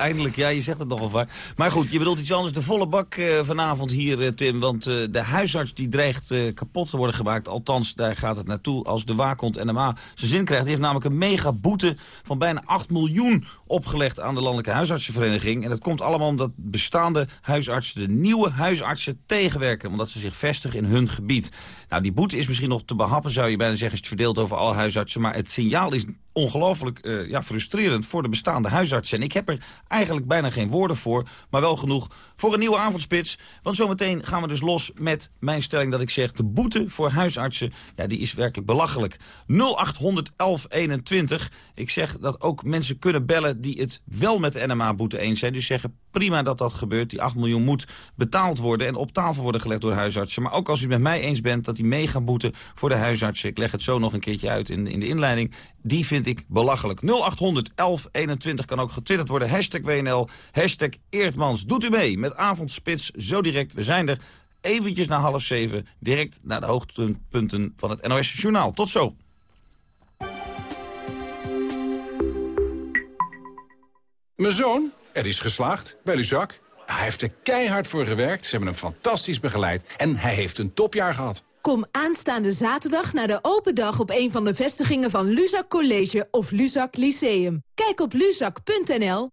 Eindelijk, ja, je zegt het nogal vaak. Maar goed, je bedoelt iets anders. De volle bak uh, vanavond hier, uh, Tim. Want uh, de huisarts die dreigt kapot te worden gemaakt. Althans, daar gaat het naartoe als de waakhond NMA zijn zin krijgt. Die heeft namelijk een mega boete van bijna 8 miljoen opgelegd aan de Landelijke Huisartsenvereniging. En dat komt allemaal omdat bestaande huisartsen de nieuwe huisartsen tegenwerken. Omdat ze zich vestigen in hun gebied. Nou, die boete is misschien nog te behappen, zou je bijna zeggen, je het verdeelt over alle huisartsen. Maar het signaal is ongelooflijk uh, ja, frustrerend voor de bestaande huisartsen. En ik heb er eigenlijk bijna geen woorden voor, maar wel genoeg voor een nieuwe avondspits. Want zometeen gaan we dus los met mijn stelling dat ik zeg... de boete voor huisartsen, ja, die is werkelijk belachelijk. 0800 1121. Ik zeg dat ook mensen kunnen bellen die het wel met de NMA-boete eens zijn. Dus zeggen prima dat dat gebeurt. Die 8 miljoen moet betaald worden en op tafel worden gelegd door huisartsen. Maar ook als u met mij eens bent dat die megaboete voor de huisartsen... ik leg het zo nog een keertje uit in, in de inleiding... die vind ik belachelijk. 0800 1121 kan ook getwitterd worden. Hashtag WNL, hashtag Eertmans. Doet u mee met Avondspits zo direct. We zijn er eventjes na half zeven. Direct naar de hoogtepunten van het NOS Journaal. Tot zo. Mijn zoon, er is geslaagd bij Luzak. Hij heeft er keihard voor gewerkt, ze hebben hem fantastisch begeleid... en hij heeft een topjaar gehad. Kom aanstaande zaterdag naar de open dag op een van de vestigingen van Luzak College of Luzak Lyceum. Kijk op luzak.nl.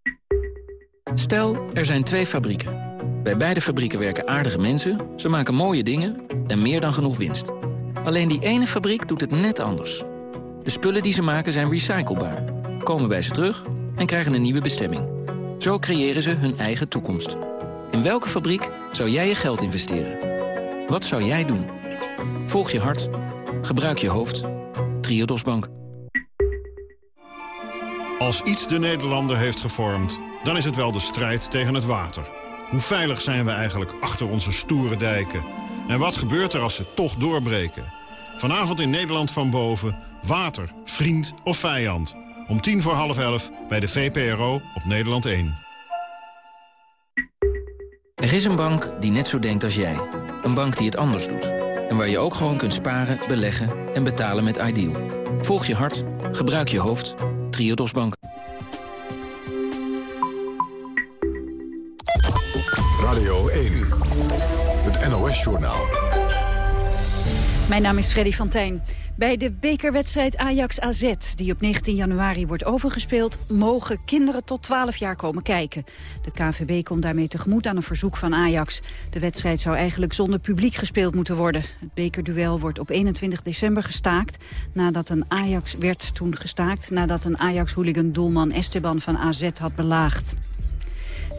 Stel, er zijn twee fabrieken. Bij beide fabrieken werken aardige mensen, ze maken mooie dingen en meer dan genoeg winst. Alleen die ene fabriek doet het net anders. De spullen die ze maken zijn recyclebaar, komen bij ze terug en krijgen een nieuwe bestemming. Zo creëren ze hun eigen toekomst. In welke fabriek zou jij je geld investeren? Wat zou jij doen? Volg je hart. Gebruik je hoofd. Triodos Bank. Als iets de Nederlander heeft gevormd, dan is het wel de strijd tegen het water. Hoe veilig zijn we eigenlijk achter onze stoere dijken? En wat gebeurt er als ze toch doorbreken? Vanavond in Nederland van boven, water, vriend of vijand... Om tien voor half elf bij de VPRO op Nederland 1. Er is een bank die net zo denkt als jij. Een bank die het anders doet. En waar je ook gewoon kunt sparen, beleggen en betalen met Ideal. Volg je hart, gebruik je hoofd. Triodos Bank. Radio 1. Het NOS-journaal. Mijn naam is Freddy van Tijn. Bij de bekerwedstrijd Ajax-AZ, die op 19 januari wordt overgespeeld... mogen kinderen tot 12 jaar komen kijken. De KVB komt daarmee tegemoet aan een verzoek van Ajax. De wedstrijd zou eigenlijk zonder publiek gespeeld moeten worden. Het bekerduel wordt op 21 december gestaakt... nadat een Ajax werd toen gestaakt... nadat een Ajax-hooligan doelman Esteban van AZ had belaagd.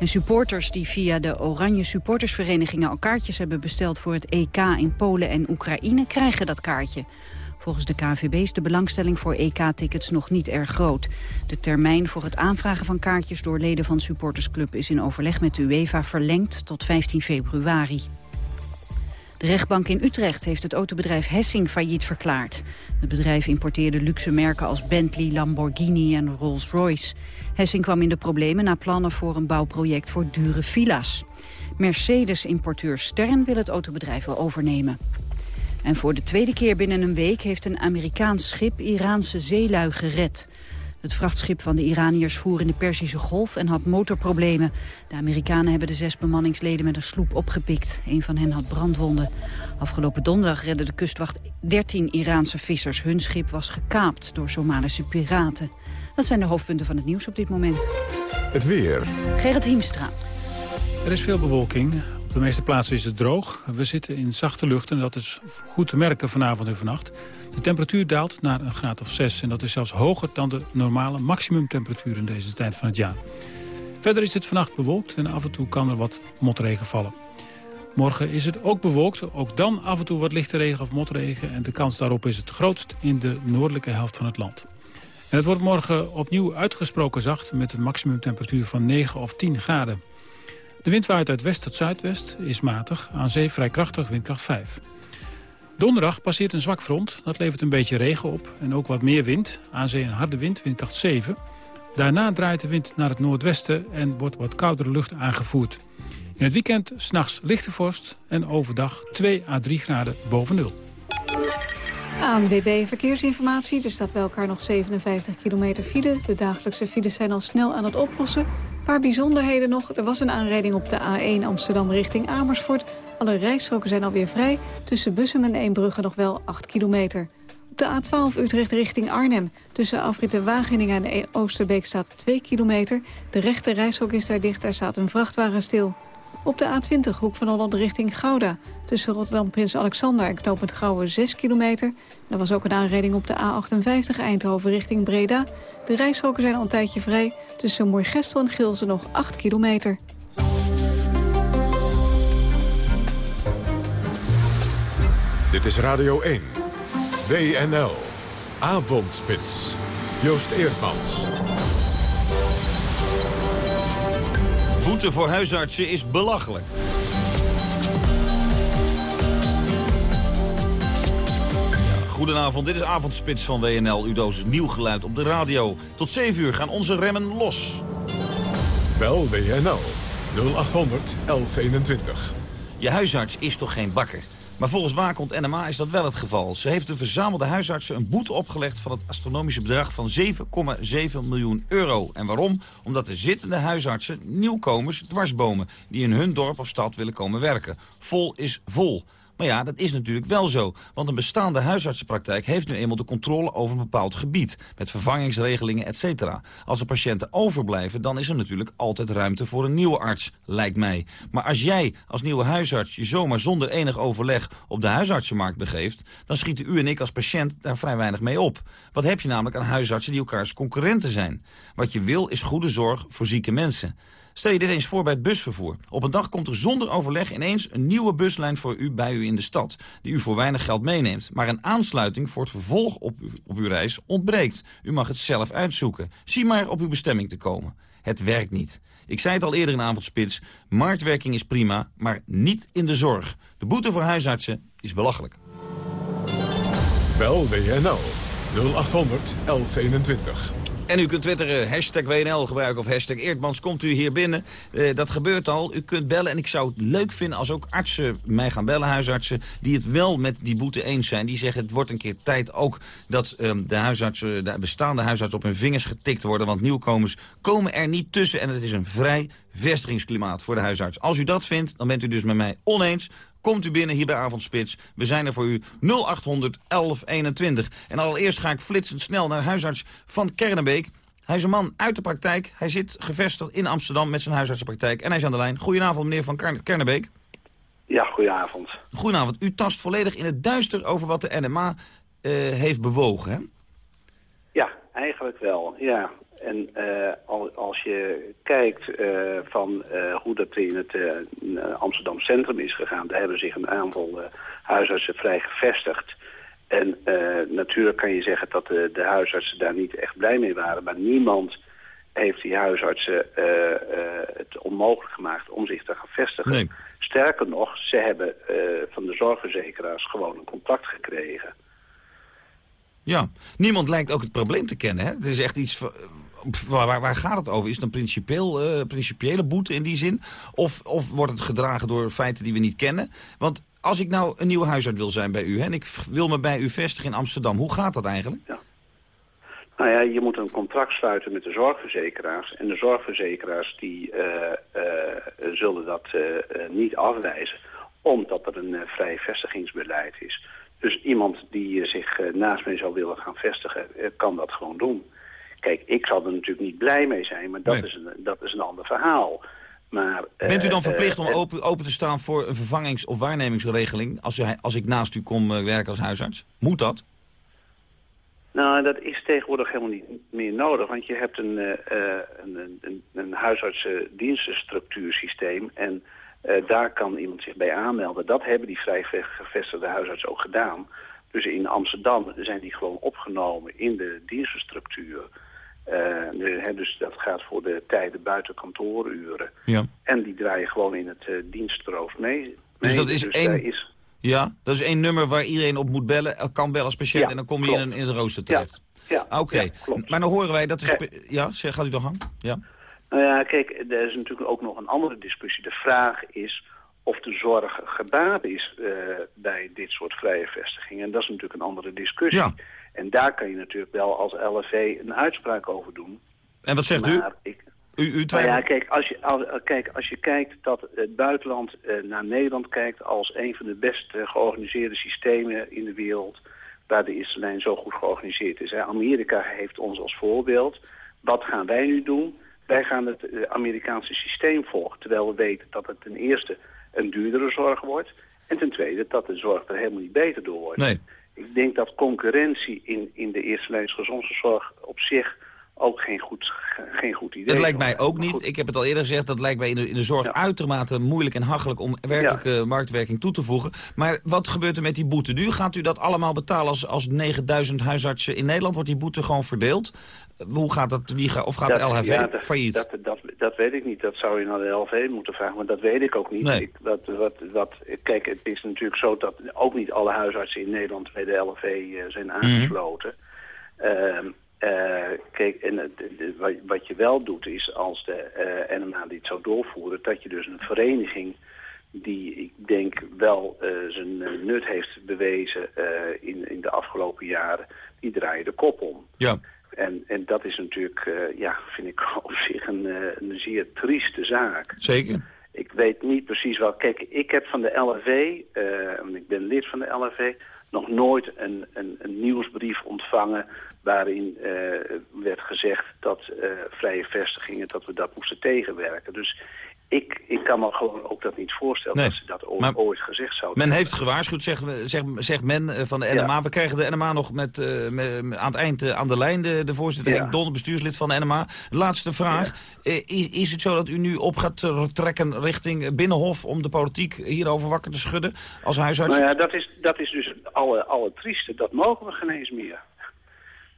En supporters die via de Oranje supportersverenigingen al kaartjes hebben besteld voor het EK in Polen en Oekraïne krijgen dat kaartje. Volgens de KVB is de belangstelling voor EK-tickets nog niet erg groot. De termijn voor het aanvragen van kaartjes door leden van supportersclub is in overleg met de UEFA verlengd tot 15 februari. De rechtbank in Utrecht heeft het autobedrijf Hessing failliet verklaard. Het bedrijf importeerde luxe merken als Bentley, Lamborghini en Rolls-Royce. Hessing kwam in de problemen na plannen voor een bouwproject voor dure villa's. Mercedes-importeur Stern wil het autobedrijf wel overnemen. En voor de tweede keer binnen een week heeft een Amerikaans schip Iraanse zeelui gered. Het vrachtschip van de Iraniërs voer in de Perzische Golf en had motorproblemen. De Amerikanen hebben de zes bemanningsleden met een sloep opgepikt. Een van hen had brandwonden. Afgelopen donderdag redde de kustwacht 13 Iraanse vissers. Hun schip was gekaapt door Somalische piraten. Dat zijn de hoofdpunten van het nieuws op dit moment. Het weer. Gerrit Hiemstra. Er is veel bewolking. Op de meeste plaatsen is het droog. We zitten in zachte lucht en dat is goed te merken vanavond en vannacht. De temperatuur daalt naar een graad of 6 en dat is zelfs hoger dan de normale maximumtemperatuur in deze tijd van het jaar. Verder is het vannacht bewolkt en af en toe kan er wat motregen vallen. Morgen is het ook bewolkt, ook dan af en toe wat lichte regen of motregen... en de kans daarop is het grootst in de noordelijke helft van het land. Het wordt morgen opnieuw uitgesproken zacht met een maximumtemperatuur van 9 of 10 graden. De wind waait uit west tot zuidwest, is matig, aan zee vrij krachtig, windkracht 5. Donderdag passeert een zwak front, dat levert een beetje regen op en ook wat meer wind. Aan zee een harde wind, windkracht 7. Daarna draait de wind naar het noordwesten en wordt wat koudere lucht aangevoerd. In het weekend s'nachts lichte vorst en overdag 2 à 3 graden boven nul. ANWB Verkeersinformatie. Er staat bij elkaar nog 57 kilometer file. De dagelijkse files zijn al snel aan het oplossen. Een paar bijzonderheden nog. Er was een aanrijding op de A1 Amsterdam richting Amersfoort. Alle rijstroken zijn alweer vrij. Tussen Bussum en Eembrugge nog wel 8 kilometer. Op de A12 Utrecht richting Arnhem. Tussen afritten Wageningen en Oosterbeek staat 2 kilometer. De rechte rijstrook is daar dicht. Daar staat een vrachtwagen stil. Op de A20 hoek van Holland richting Gouda. Tussen Rotterdam Prins Alexander en knooppunt Gouwen 6 kilometer. Er was ook een aanrijding op de A58 Eindhoven richting Breda. De rijstroken zijn al een tijdje vrij. Tussen Moergestel en Gilze nog 8 kilometer. Dit is Radio 1. WNL. Avondspits. Joost Eerdmans. Boete voor huisartsen is belachelijk. Goedenavond, dit is Avondspits van WNL. Uw dosis nieuw geluid op de radio. Tot 7 uur gaan onze remmen los. Bel WNL 0800 1121. Je huisarts is toch geen bakker? Maar volgens Waakhond NMA is dat wel het geval. Ze heeft de verzamelde huisartsen een boete opgelegd... van het astronomische bedrag van 7,7 miljoen euro. En waarom? Omdat de zittende huisartsen nieuwkomers dwarsbomen... die in hun dorp of stad willen komen werken. Vol is vol. Maar ja, dat is natuurlijk wel zo. Want een bestaande huisartsenpraktijk heeft nu eenmaal de controle over een bepaald gebied. Met vervangingsregelingen, et cetera. Als er patiënten overblijven, dan is er natuurlijk altijd ruimte voor een nieuwe arts, lijkt mij. Maar als jij als nieuwe huisarts je zomaar zonder enig overleg op de huisartsenmarkt begeeft... dan schieten u en ik als patiënt daar vrij weinig mee op. Wat heb je namelijk aan huisartsen die elkaars concurrenten zijn? Wat je wil is goede zorg voor zieke mensen. Stel je dit eens voor bij het busvervoer. Op een dag komt er zonder overleg ineens een nieuwe buslijn voor u bij u in de stad. Die u voor weinig geld meeneemt. Maar een aansluiting voor het vervolg op, uw reis ontbreekt. U mag het zelf uitzoeken. Zie maar op uw bestemming te komen. Het werkt niet. Ik zei het al eerder in avondspits. Marktwerking is prima, maar niet in de zorg. De boete voor huisartsen is belachelijk. Bel WNL 0800 1121. En u kunt twitteren, hashtag WNL gebruiken of hashtag Eerdmans. Komt u hier binnen. Eh, dat gebeurt al. U kunt bellen. En ik zou het leuk vinden als ook artsen mij gaan bellen, huisartsen... die het wel met die boete eens zijn. Die zeggen het wordt een keer tijd ook dat ehm, de, huisartsen, de bestaande huisartsen op hun vingers getikt worden. Want nieuwkomers komen er niet tussen. En het is een vrij vestigingsklimaat voor de huisarts. Als u dat vindt, dan bent u dus met mij oneens. Komt u binnen hier bij Avondspits. We zijn er voor u 0800 1121. En allereerst ga ik flitsend snel naar huisarts van Kernebeek. Hij is een man uit de praktijk. Hij zit gevestigd in Amsterdam met zijn huisartsenpraktijk. En hij is aan de lijn. Goedenavond, meneer van Kernebeek. Ja, goedenavond. Goedenavond. U tast volledig in het duister over wat de NMA uh, heeft bewogen, hè? Ja, eigenlijk wel, ja. En uh, als je kijkt uh, van uh, hoe dat in het Amsterdam Centrum is gegaan... daar hebben zich een aantal huisartsen vrij gevestigd. En natuurlijk kan je zeggen dat de, de, huisartsen daar niet echt blij mee waren... maar niemand heeft die huisartsen het onmogelijk gemaakt om zich te gaan vestigen. Nee. Sterker nog, ze hebben van de zorgverzekeraars gewoon een contact gekregen... Ja, niemand lijkt ook het probleem te kennen. Hè? Het is echt iets waar, waar, gaat het over? Is het een principieel, uh, principiële boete in die zin? Of, of wordt het gedragen door feiten die we niet kennen? Want als ik nou een nieuwe huisarts wil zijn bij u... Hè, en ik wil me bij u vestigen in Amsterdam, hoe gaat dat eigenlijk? Ja. Nou ja, je moet een contract sluiten met de zorgverzekeraars. En de zorgverzekeraars die uh, uh, zullen dat niet afwijzen... omdat er een vrij vestigingsbeleid is. Dus iemand die zich naast mij zou willen gaan vestigen, kan dat gewoon doen. Kijk, ik zal er natuurlijk niet blij mee zijn, maar dat, is, een, dat is een ander verhaal. Maar, Bent u dan uh, verplicht om uh, open, open te staan voor een vervangings- of waarnemingsregeling... Als, u, als ik naast u kom uh, werken als huisarts? Moet dat? Nou, dat is tegenwoordig helemaal niet meer nodig. Want je hebt een, een, een, een huisartsendienstenstructuursysteem... en daar kan iemand zich bij aanmelden. Dat hebben die vrij gevestigde huisartsen ook gedaan... Dus in Amsterdam zijn die gewoon opgenomen in de dienstenstructuur. Uh, dus dat gaat voor de tijden buiten kantooruren. Ja. En die draaien gewoon in het uh, dienstroof mee. Dus dat is dus één... Is... Ja, dat is één nummer waar iedereen op moet bellen, kan bellen als patiënt... Ja, en dan kom je in, een, in het rooster terecht. Ja, Oké, okay. ja, maar dan horen wij dat... De ja, zeg, gaat u dan gang? Ja. Nou ja, kijk, er is natuurlijk ook nog een andere discussie. De vraag is of de zorg gebaat is uh, bij dit soort vrije vestigingen. En dat is natuurlijk een andere discussie. Ja. En daar kan je natuurlijk wel als LFV een uitspraak over doen. En wat zegt maar u? Ik, u, u nou ja, kijk als, je, als, kijk, als je kijkt dat het buitenland uh, naar Nederland kijkt... als een van de best uh, georganiseerde systemen in de wereld... waar de eerste lijn zo goed georganiseerd is. Hè. Amerika heeft ons als voorbeeld. Wat gaan wij nu doen? Wij gaan het Amerikaanse systeem volgen. Terwijl we weten dat het ten eerste een duurdere zorg wordt. En ten tweede dat de zorg er helemaal niet beter door wordt. Nee. Ik denk dat concurrentie in, in de eerste lijns gezondheidszorg op zich ook geen goed, geen goed idee Dat lijkt mij ook niet. Ik heb het al eerder gezegd, dat lijkt mij in de, in de zorg ja. uitermate moeilijk en hachelijk om werkelijke ja. marktwerking toe te voegen. Maar wat gebeurt er met die boete nu? Gaat u dat allemaal betalen als, als 9000 huisartsen in Nederland? Wordt die boete gewoon verdeeld? Hoe gaat dat? Wie ga, of gaat dat, de LHV ja, dat, failliet? Dat, dat, dat, weet ik niet. Dat zou je naar de LHV moeten vragen, maar dat weet ik ook niet. Nee. Ik, dat, wat, wat, kijk, het is natuurlijk zo dat ook niet alle huisartsen in Nederland bij de LHV uh, zijn aangesloten. Mm -hmm. uh, uh, kijk, en wat je wel doet is als de uh, NMA dit zou doorvoeren... dat je dus een vereniging die ik denk wel zijn nut heeft bewezen in, in de afgelopen jaren... die draaien de kop om. Ja. En, en dat is natuurlijk, ja, vind ik <laughs> op zich een, een zeer trieste zaak. Zeker. Ik weet niet precies wel. Kijk, ik heb van de LFV, want ik ben lid van de LFV nog nooit een, een, een nieuwsbrief ontvangen waarin uh, werd gezegd dat uh, vrije vestigingen, dat we dat moesten tegenwerken. Dus ik, ik kan me gewoon ook dat niet voorstellen nee, dat ze dat ooit, ooit gezegd zouden Men hebben. heeft gewaarschuwd, zegt, zegt, zegt men van de NMA. Ja. We krijgen de NMA nog met, uh, met aan het eind aan de lijn, de, de voorzitter ja. Don, bestuurslid van de NMA. Laatste vraag. Ja. Is, is het zo dat u nu op gaat trekken richting Binnenhof om de politiek hierover wakker te schudden als huisarts? Nou ja, dat is, dat is dus alle, alle trieste. Dat mogen we geen eens meer.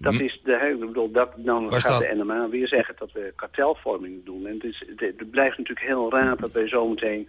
Dat hm. is de, ik bedoel, dat, dan gaat staat? de NMA weer zeggen dat we kartelvorming doen. En het, is, het, het blijft natuurlijk heel raar dat wij zometeen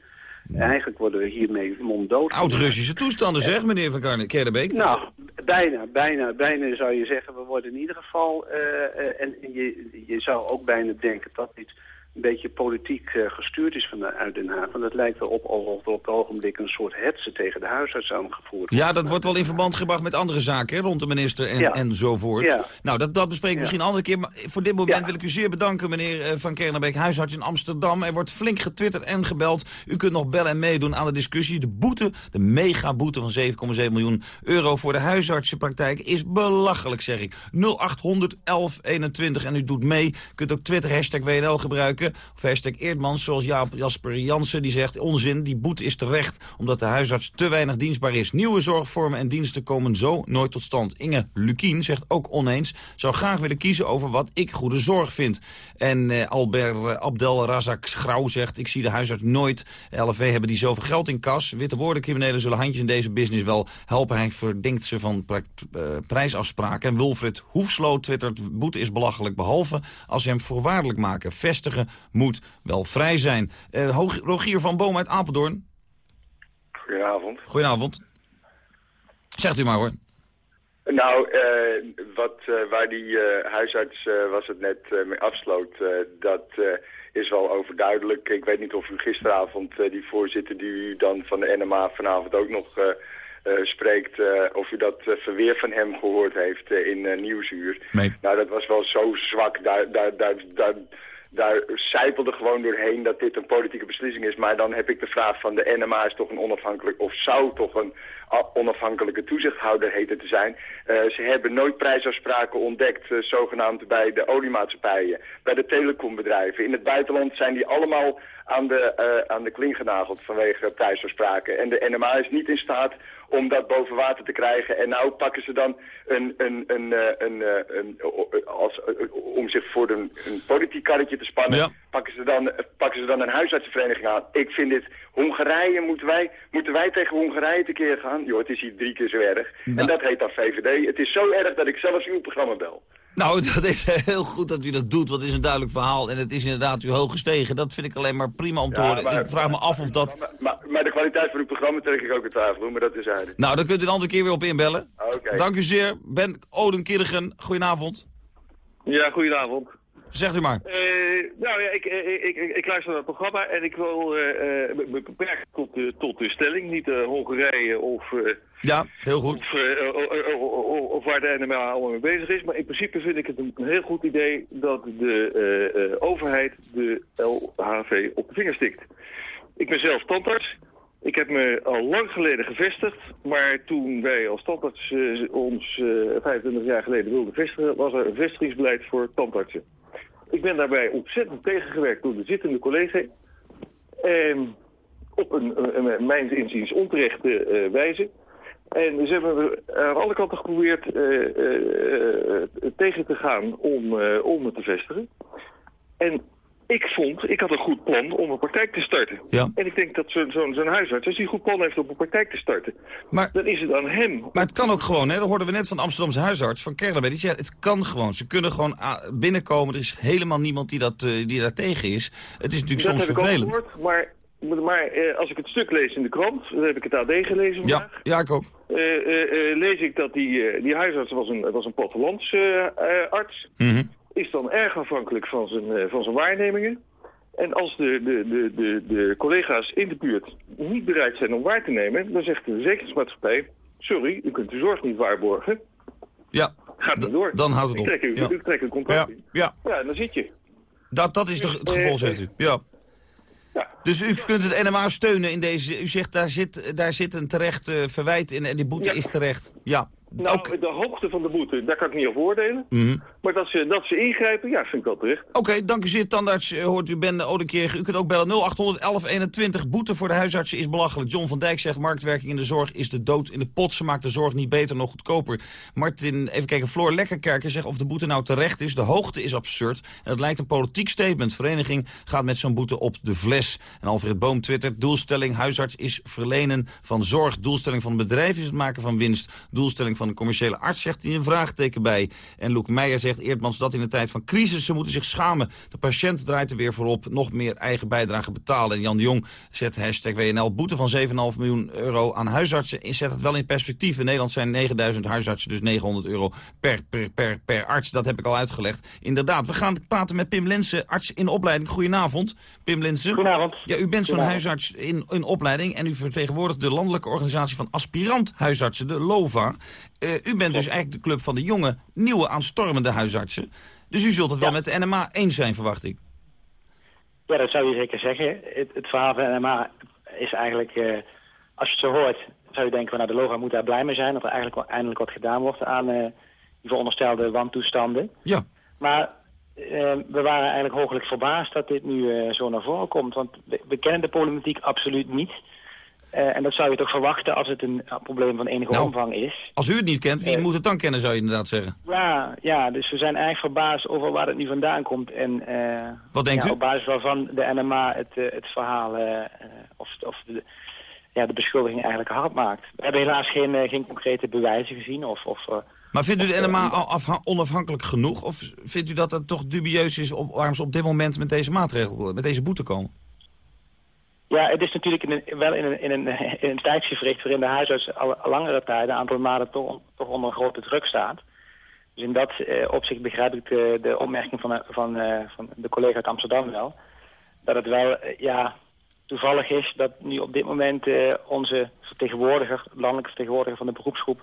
Eigenlijk worden we hiermee monddood. Oud-Russische toestanden zeg, meneer Van Kerdebeek. Nou, bijna, bijna, bijna zou je zeggen, we worden in ieder geval... eh, eh, en je, je zou ook bijna denken dat dit een beetje politiek eh, gestuurd is vanuit Den Haag. Want het lijkt wel op alsof er op het ogenblik een soort hetze tegen de huisarts aangevoerd Ja, dat wordt wel in verband gebracht met andere zaken hè, rond de minister en, Ja. enzovoort. Ja. Nou, dat, dat bespreken we Ja. misschien een andere keer. Maar voor dit moment wil ik u zeer bedanken, meneer eh, Van Kernebeek, huisarts in Amsterdam. Er wordt flink getwitterd en gebeld. U kunt nog bellen en meedoen aan de discussie. De boete, de megaboete van 7,7 miljoen euro voor de huisartsenpraktijk is belachelijk, zeg ik. 0800 1121 en u doet mee. U kunt ook Twitter hashtag WNL gebruiken. Of hashtag Eerdmans, zoals Jasper Jansen. Die zegt onzin, die boete is terecht omdat de huisarts te weinig dienstbaar is. Nieuwe zorgvormen en diensten komen zo nooit tot stand. Inge Lukien zegt ook oneens. Zou graag willen kiezen over wat ik goede zorg vind. En eh, Albert eh, Abdel Razak zegt... ik zie de huisarts nooit. LV hebben die zoveel geld in kas. Witte woordencriminelen zullen handjes in deze business wel helpen. Hij verdenkt ze van eh, prijsafspraken. En Wilfred Hoefslo twittert... boete is belachelijk behalve als ze hem voorwaardelijk maken. Vestigen moet wel vrij zijn. Eh, Rogier van Boom uit Apeldoorn. Goedenavond. Goedenavond. Zegt u maar hoor. Nou, eh, wat, eh, waar die huisarts, was het net mee afsloot, dat is wel overduidelijk. Ik weet niet of u gisteravond die voorzitter die u dan van de NMA vanavond ook nog spreekt, of u dat verweer van hem gehoord heeft in Nieuwsuur. Nee. Nou, dat was wel zo zwak. Daar, daar, daar, daar, daar zijpelde gewoon doorheen dat dit een politieke beslissing is. Maar dan heb ik de vraag van de NMA is toch een onafhankelijk, of zou toch een onafhankelijke toezichthouder heten te zijn. Eh, ze hebben nooit prijsafspraken ontdekt, eh, zogenaamd bij de oliemaatschappijen, bij de telecombedrijven. In het buitenland zijn die allemaal aan de, eh, aan de kling genageld vanwege prijsafspraken. En de NMA is niet in staat om dat boven water te krijgen. En nou pakken ze dan een, een, een, eh, een, eh, een, als, om zich voor een, een politiek karretje te spannen, pakken, ze dan, pakken ze dan een huisartsenvereniging aan. Ik vind dit, Hongarije, moeten wij, moeten wij tegen Hongarije tekeer gaan? Joh, het is hier drie keer zo erg. En dat heet dan VVD. Het is zo erg dat ik zelfs uw programma bel. Nou, <laughs> dat is heel goed dat u dat doet, want het is een duidelijk verhaal. En het is inderdaad u hoog gestegen. Dat vind ik alleen maar prima om te Ja, horen. maar- ik vraag me af of dat... Maar, maar, maar de kwaliteit van uw programma trek ik ook in twijfel, hoor, maar dat is eigenlijk. Nou, dan kunt u een andere keer weer op inbellen. Oké. Dank u zeer. Ben Odenkirchen, goedenavond. Ja, goedenavond. Zegt u maar. Eh, nou ja, ik, ik, ik, ik luister naar het programma en ik wil eh, eh, me beperken tot, de- tot de stelling. Niet eh, Hongarije of, eh, Ja, heel goed. of, eh, of waar de NMA allemaal mee bezig is. Maar in principe vind ik het een heel goed idee dat de eh, eh, overheid de LHV op de vinger stikt. Ik ben zelf tandarts. Ik heb me al lang geleden gevestigd, maar toen wij als tandarts eh, ons eh, 25 jaar geleden wilden vestigen, was er een vestigingsbeleid voor tandartsen. Ik ben daarbij ontzettend tegengewerkt door de zittende collega. En op een, mijns inziens onterechte eh, wijze. En ze hebben aan alle kanten geprobeerd eh, eh, tegen te gaan om, om te vestigen. En ik vond, ik had een goed plan om een praktijk te starten. Ja. En ik denk dat zo'n zo'n huisarts, als hij een goed plan heeft om een praktijk te starten, Maar- dan is het aan hem. Maar het kan ook gewoon, hè? dat hoorden we net van de Amsterdamse huisarts van Kerlenbeek. Die zei, het kan gewoon. Ze kunnen gewoon ah, binnenkomen. Er is helemaal niemand die, dat, eh, die daar tegen is. Het is natuurlijk dat soms heb ik ook vervelend. gehoord, maar, maar eh, als ik het stuk lees in de krant, dan heb ik het AD gelezen Ja, vandaag. ja, ik ook. Eh, lees ik dat die, die huisarts was een, was een plattelandsarts. Mhm. Is dan erg afhankelijk van zijn, eh, van zijn waarnemingen. En als de, de, de, de, de collega's in de buurt niet bereid zijn om waar te nemen... dan zegt de verzekeringsmaatschappij... sorry, u kunt uw zorg niet waarborgen. Ja, Gaat niet door. dan houdt het Ik op. trek, u, Ja. ik trek een contract Ja, in. ja. Ja, dan zit je. Dat, dat is de, het gevolg, zegt u. Ja. Dus u kunt het NMA steunen in deze... U zegt, daar zit, daar zit een terecht eh, verwijt in en die boete Ja. is terecht. Ja. Nou, de hoogte van de boete, daar kan ik niet over oordelen. Mhm. Maar dat ze, dat ze ingrijpen, ja, vind ik wel terecht. Oké, dank u zeer, tandarts. Eh, Hoort u Ben Odenkirchen. U kunt ook bellen 0800 1121. Boete voor de huisartsen is belachelijk. John van Dijk zegt, marktwerking in de zorg is de dood in de pot. Ze maakt de zorg niet beter, nog goedkoper. Martin, even kijken, Floor Lekkerkerken zegt of de boete nou terecht is. De hoogte is absurd. En het lijkt een politiek statement. Vereniging gaat met zo'n boete op de fles. En Alfred Boom twittert, doelstelling huisarts is verlenen van zorg. Doelstelling van het bedrijf is het maken van winst. Doelstelling van van een commerciële arts, zegt hij een vraagteken bij. En Loek Meijer zegt Eerdmans dat in de tijd van crisis, ze moeten zich schamen. De patiënt draait er weer voorop, nog meer eigen bijdrage betalen. En Jan de Jong zet hashtag WNL boete van 7,5 miljoen euro aan huisartsen. Zet het wel in perspectief. In Nederland zijn 9000 huisartsen, dus 900 euro per, per, per, per arts. Dat heb ik al uitgelegd. Inderdaad, we gaan praten met Pim Lensen, arts in opleiding. Goedenavond, Pim Lensen. Goedenavond. Ja, u bent zo'n huisarts in, in opleiding en u vertegenwoordigt de landelijke organisatie van aspirant huisartsen, de LOVA. Uh, u bent dus eigenlijk de club van de jonge, nieuwe, aanstormende huisartsen. Dus u zult het wel met de NMA eens zijn, verwacht ik. Ja, dat zou je zeker zeggen. Het, het verhaal van de NMA is eigenlijk, uh, als je het zo hoort, zou je denken, van, nou, de LOVA moet daar blij mee zijn. Dat er eigenlijk wel, eindelijk wat gedaan wordt aan uh, die veronderstelde wantoestanden. Ja. Maar we waren eigenlijk hooglijk verbaasd dat dit nu zo naar voren komt. Want we, we kennen de problematiek absoluut niet. Uh, en dat zou je toch verwachten als het een probleem van enige nou, omvang is. Als u het niet kent, wie uh, moet het dan kennen, zou je inderdaad zeggen? Ja, ja, dus we zijn eigenlijk verbaasd over waar het nu vandaan komt. En uh, Wat denkt ja, u? op basis waarvan de NMA het, het verhaal of, of de, ja, de beschuldiging eigenlijk hard maakt. We hebben helaas geen, geen concrete bewijzen gezien. Of, of, maar vindt u de NMA onafhankelijk genoeg? Of vindt u dat het toch dubieus is op, waarom ze op dit moment met deze maatregel, met deze boete komen? Ja, het is natuurlijk in een, wel in een, in, een, in een tijdsgevricht waarin de huisarts al, langere tijd, een aantal maanden, toch, toch onder grote druk staat. Dus in dat uh, opzicht begrijp ik de, de opmerking van, van, uh, van de collega uit Amsterdam wel. Dat het wel, ja, toevallig is dat nu op dit moment onze vertegenwoordiger, landelijke vertegenwoordiger van de beroepsgroep,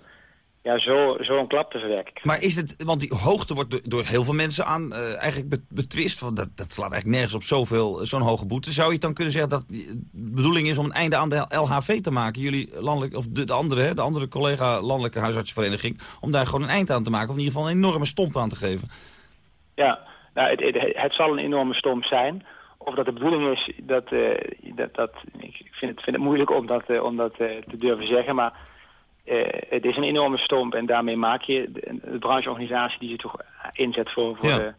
ja, zo, zo een klap te verwerken. Maar is het, want die hoogte wordt door, door heel veel mensen aan uh, eigenlijk betwist. Van dat, dat slaat eigenlijk nergens op zoveel, zo'n hoge boete. Zou je het dan kunnen zeggen dat de bedoeling is om een einde aan de LHV te maken? Jullie landelijk, of de, de andere, hè, de andere collega landelijke huisartsenvereniging. Om daar gewoon een eind aan te maken. Of in ieder geval een enorme stomp aan te geven. Ja, nou, het, het, het zal een enorme stomp zijn. Of dat de bedoeling is, dat, uh, dat, dat, ik vind het, vind het moeilijk om dat, uh, om dat te durven zeggen. Maar uh, het is een enorme stomp en daarmee maak je de, de brancheorganisatie die zich toch inzet voor, voor, ja. de,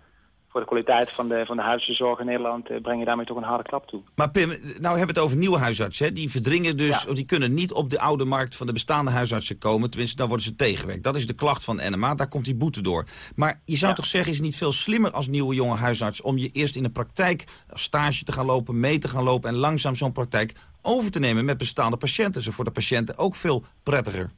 voor de kwaliteit van de, van de huisartsenzorg in Nederland, uh, breng je daarmee toch een harde klap toe. Maar Pim, nou hebben we het over nieuwe huisartsen. Hè? Die verdringen dus, ja. of die kunnen niet op de oude markt van de bestaande huisartsen komen. Tenminste, dan worden ze tegengewerkt. Dat is de klacht van NMA, daar komt die boete door. Maar je zou ja. toch zeggen, is het niet veel slimmer als nieuwe jonge huisarts om je eerst in de praktijk stage te gaan lopen, mee te gaan lopen en langzaam zo'n praktijk over te nemen met bestaande patiënten. Zo voor de patiënten ook veel prettiger.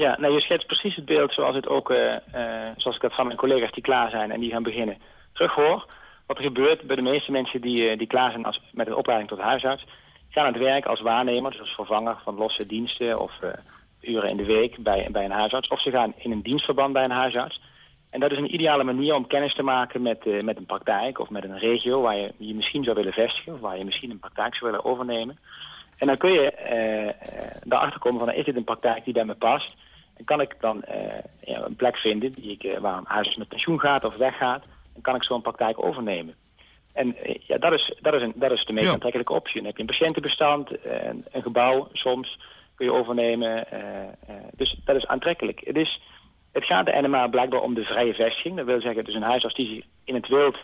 Ja, nou, je schetst precies het beeld zoals, het ook, uh, uh, zoals ik dat van mijn collega's die klaar zijn en die gaan beginnen terughoor. Wat er gebeurt bij de meeste mensen die, uh, die klaar zijn als, met een opleiding tot huisarts, gaan aan het werk als waarnemer, dus als vervanger van losse diensten of uren in de week bij, bij een huisarts. Of ze gaan in een dienstverband bij een huisarts. En dat is een ideale manier om kennis te maken met, met een praktijk of met een regio waar je je misschien zou willen vestigen of waar je misschien een praktijk zou willen overnemen. En dan kun je daarachter komen van, is dit een praktijk die bij me past? En kan ik dan ja, een plek vinden die ik, uh, waar een huisarts met pensioen gaat of weggaat, dan kan ik zo'n praktijk overnemen. En uh, ja, dat is, dat, is een, dat is de meest ja. aantrekkelijke optie. Dan heb je een patiëntenbestand, een, een gebouw soms kun je overnemen. dus dat is aantrekkelijk. Het, is, het gaat de NMA blijkbaar om de vrije vestiging. Dat wil zeggen, dus een huisarts die in het wild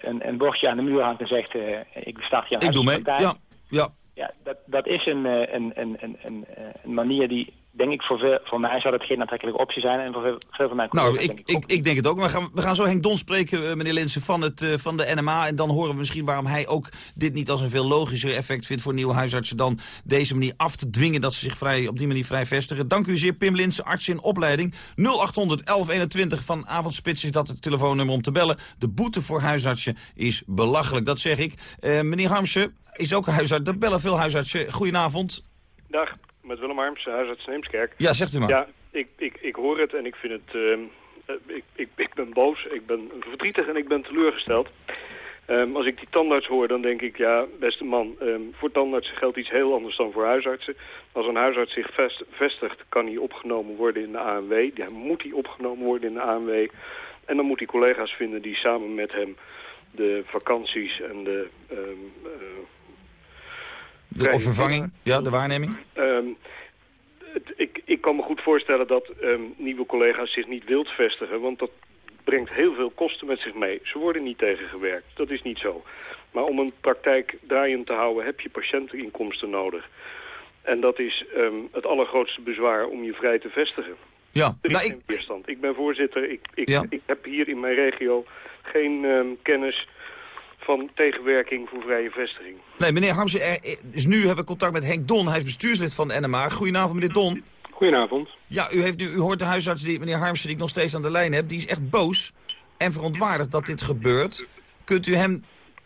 een, een bordje aan de muur hangt en zegt, ik start hier een Ik doe mee, ja. ja. Ja, dat, dat is een, een, een, een, een manier die denk ik, voor, veel, voor mij zou dat geen aantrekkelijke optie zijn. En voor veel, veel van mijn Nou, ik, ik, ik, ik, denk het ook. Maar we gaan, we gaan zo Henk Don spreken, meneer Linsen, van, het, uh, van de NMA. En dan horen we misschien waarom hij ook dit niet als een veel logischer effect vindt voor nieuwe huisartsen dan deze manier af te dwingen dat ze zich vrij, op die manier vrij vestigen. Dank u zeer, Pim Linsen, arts in opleiding. 0800 1121 van Avondspits is dat het telefoonnummer om te bellen. De boete voor huisartsen is belachelijk, dat zeg ik. Uh, meneer Harmsen is ook huisarts. Er bellen veel huisartsen. Goedenavond. Dag met Willem Harms, huisarts Neemskerk. Ja, zegt u maar. Ja, ik, ik, ik hoor het en ik vind het... Uh, ik, ik, ik ben boos, ik ben verdrietig en ik ben teleurgesteld. Um, als ik die tandarts hoor, dan denk ik, ja, beste man, um, voor tandartsen geldt iets heel anders dan voor huisartsen. Als een huisarts zich vest, vestigt, kan hij opgenomen worden in de ANW. Ja, moet hij opgenomen worden in de ANW. En dan moet hij collega's vinden die samen met hem de vakanties en de... Um, uh, de, of vervanging, ja, de waarneming? Um, het, ik, ik kan me goed voorstellen dat um, nieuwe collega's zich niet wild vestigen, want dat brengt heel veel kosten met zich mee. Ze worden niet tegengewerkt, dat is niet zo. Maar om een praktijk draaiend te houden heb je patiënteninkomsten nodig. En dat is um, het allergrootste bezwaar om je vrij te vestigen. Ja, nou, weerstand. Ik ben voorzitter. Ik, ik, Ja. ik heb hier in mijn regio geen ehm, kennis van tegenwerking voor vrije vestiging. Nee, meneer Harmsen, er is nu hebben we contact met Henk Don. Hij is bestuurslid van de NMA. Goedenavond, meneer Don. Goedenavond. Ja, u, heeft nu, u hoort de huisarts, die, meneer Harmsen, die ik nog steeds aan de lijn heb. Die is echt boos en verontwaardigd dat dit gebeurt. Kunt u hem,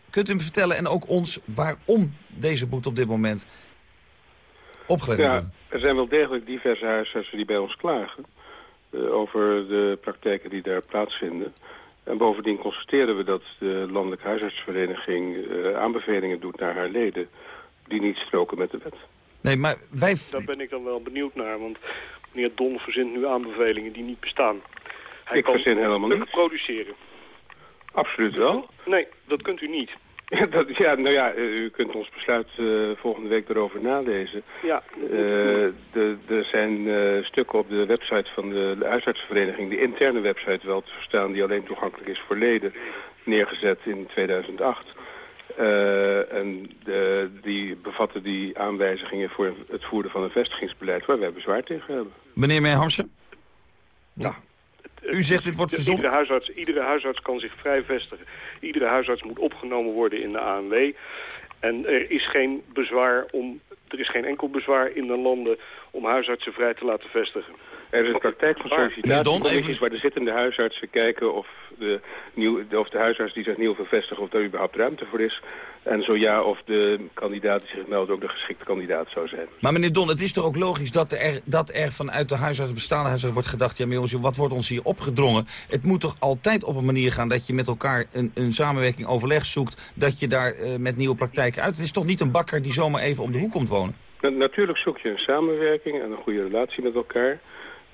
kunt u hem vertellen en ook ons waarom deze boete op dit moment opgelegd moet Ja, worden? er zijn wel degelijk diverse huisartsen die bij ons klagen eh, over de praktijken die daar plaatsvinden. En bovendien constateren we dat de Landelijke Huisartsvereniging eh, aanbevelingen doet naar haar leden die niet stroken met de wet. Nee, maar wij... Daar ben ik dan wel benieuwd naar, want meneer Don verzint nu aanbevelingen die niet bestaan. Hij Ik verzin helemaal niets. produceren. Absoluut wel. Nee, dat kunt u niet. Ja, <laughs> dat, ja nou ja, eh, u kunt ons besluit eh, volgende week erover nalezen. Ja. Eh, de, er zijn eh, stukken op de website van de, de huisartsenvereniging, de interne website wel te verstaan, die alleen toegankelijk is voor leden, neergezet in 2008. Eh, en de, die bevatten die aanwijzingen voor het voeren van een vestigingsbeleid waar wij bezwaar tegen hebben. Meneer Harmsen? Ja. U zegt dit wordt verzonnen... Iedere huisarts, iedere huisarts kan zich vrij vestigen. Iedere huisarts moet opgenomen worden in de ANW. En er is geen bezwaar om... Er is geen enkel bezwaar in de landen om huisartsen vrij te laten vestigen. Er is een praktijk van Meneer Don, sollicitatiecommissies even- waar de zittende huisartsen kijken of de, nieuw, of de huisarts die zich nieuw vervestigen of daar überhaupt ruimte voor is. En zo ja, of de kandidaat die zich meldt ook de geschikte kandidaat zou zijn. Maar meneer Don, het is toch ook logisch dat er, dat er vanuit de huisarts, bestaande huisarts wordt gedacht... ja, maar jongens, wat wordt ons hier opgedrongen? Het moet toch altijd op een manier gaan dat je met elkaar een, een samenwerking overleg zoekt... dat je daar eh, met nieuwe praktijken uit... Het is toch niet een bakker die zomaar even om de hoek komt wonen? Na- natuurlijk zoek je een samenwerking en een goede relatie met elkaar.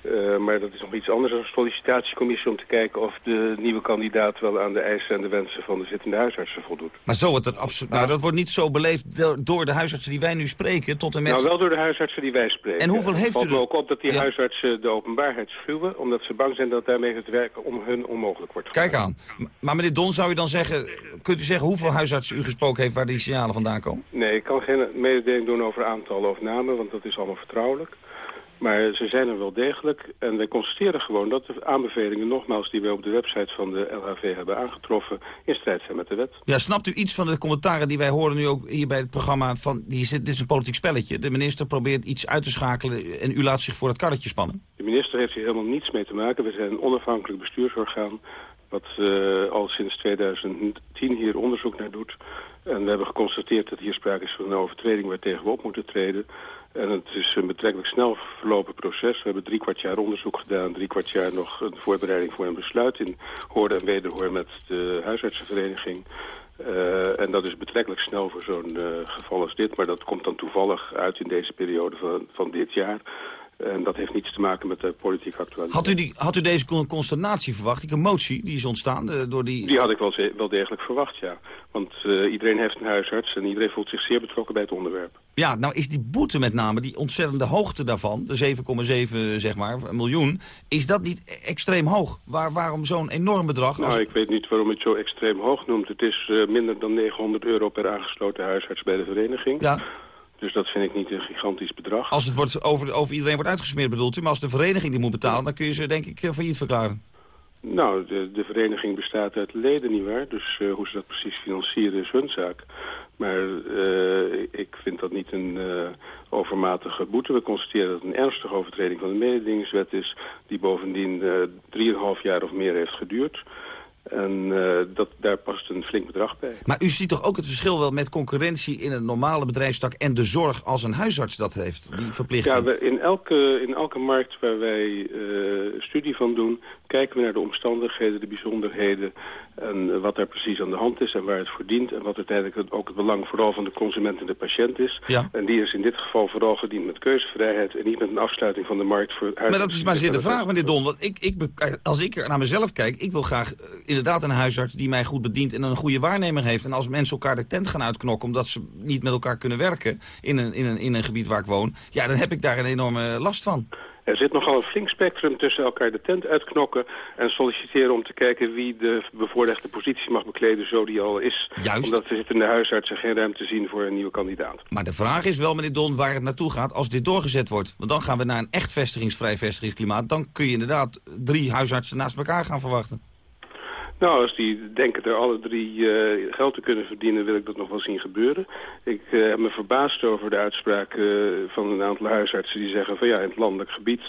Eh, maar dat is nog iets anders dan een sollicitatiecommissie om te kijken of de nieuwe kandidaat wel aan de eisen en de wensen van de zittende huisartsen voldoet. Maar zo wordt het absoluut... Nou, dat wordt niet zo beleefd do- door de huisartsen die wij nu spreken tot en met... Nou, wel door de huisartsen die wij spreken. En hoeveel heeft u er- ook op dat die Ja. huisartsen de openbaarheid schuwen, omdat ze bang zijn dat daarmee het werken om hun onmogelijk wordt Kijk aan. Maar meneer Don, zou u dan zeggen... Kunt u zeggen hoeveel huisartsen u gesproken heeft waar die signalen vandaan komen? Nee, ik kan geen mededeling doen over aantallen of namen, want dat is allemaal vertrouwelijk. Maar ze zijn er wel degelijk. En wij constateren gewoon dat de aanbevelingen, nogmaals, die wij op de website van de LHV hebben aangetroffen, in strijd zijn met de wet. Ja, snapt u iets van de commentaren die wij horen nu ook hier bij het programma van... Die zit, dit is een politiek spelletje. De minister probeert iets uit te schakelen en u laat zich voor het karretje spannen. De minister heeft hier helemaal niets mee te maken. We zijn een onafhankelijk bestuursorgaan wat eh, al sinds 2010 hier onderzoek naar doet. En we hebben geconstateerd dat hier sprake is van een overtreding waar tegen we op moeten treden. En het is een betrekkelijk snel verlopen proces. We hebben drie kwart jaar onderzoek gedaan, drie kwart jaar nog een voorbereiding voor een besluit in hoorde en wederhoor met de huisartsenvereniging. Eh, en dat is betrekkelijk snel voor zo'n eh, geval als dit, maar dat komt dan toevallig uit in deze periode van, van dit jaar. En dat heeft niets te maken met de politieke actualiteit. Had u, die, had u deze con- consternatie verwacht? Die commotie die is ontstaan eh, door die... Die had ik wel, wel degelijk verwacht, ja. Want eh, iedereen heeft een huisarts en iedereen voelt zich zeer betrokken bij het onderwerp. Ja, nou is die boete met name, die ontzettende hoogte daarvan... de 7,7 zeg maar, miljoen... is dat niet extreem hoog? Waar, waarom zo'n enorm bedrag? Als- Nou, ik weet niet waarom het zo extreem hoog noemt. Het is eh, minder dan 900 euro per aangesloten huisarts bij de vereniging. Ja. Dus dat vind ik niet een gigantisch bedrag. Als het wordt over, over iedereen wordt uitgesmeerd bedoelt u... maar als de vereniging die moet betalen... dan kun je ze denk ik eh, failliet verklaren. Nou, de, de vereniging bestaat uit leden, nietwaar? Dus eh, hoe ze dat precies financieren is hun zaak. Maar eh, ik vind dat niet een overmatige boete. We constateren dat het een ernstige overtreding van de mededingingswet is... die bovendien eh 3,5 jaar of meer heeft geduurd. En eh, dat, daar past een flink bedrag bij. Maar u ziet toch ook het verschil wel met concurrentie... in een normale bedrijfstak en de zorg als een huisarts dat heeft, die verplichting? Ja, we, in, elke, in elke markt waar wij eh, studie van doen... kijken we naar de omstandigheden, de bijzonderheden... en eh, wat daar precies aan de hand is en waar het voor dient... en wat uiteindelijk ook het belang vooral van de consument en de patiënt is. Ja. En die is in dit geval vooral gediend met keuzevrijheid... en niet met een afsluiting van de markt voor Maar dat is maar zeer de vraag, meneer Don. Want ik, ik, als ik naar mezelf kijk, ik wil graag inderdaad een huisarts die mij goed bedient en een goede waarnemer heeft. En als mensen elkaar de tent gaan uitknokken omdat ze niet met elkaar kunnen werken in een, in een, in een gebied waar ik woon, ja, dan heb ik daar een enorme last van. Er zit nogal een flink spectrum tussen elkaar de tent uitknokken... en solliciteren om te kijken wie de bevoorrechte positie mag bekleden... zo die al is. Juist. Omdat er zitten de huisartsen geen ruimte zien voor een nieuwe kandidaat. Maar de vraag is wel, meneer Don, waar het naartoe gaat als dit doorgezet wordt. Want dan gaan we naar een echt vestigingsvrij vestigingsklimaat. Dan kun je inderdaad drie huisartsen naast elkaar gaan verwachten. Nou, als die denken er alle drie eh, geld te kunnen verdienen, wil ik dat nog wel zien gebeuren. Ik eh, heb me verbaasd over de uitspraak eh, van een aantal huisartsen die zeggen van ja, in het landelijk gebied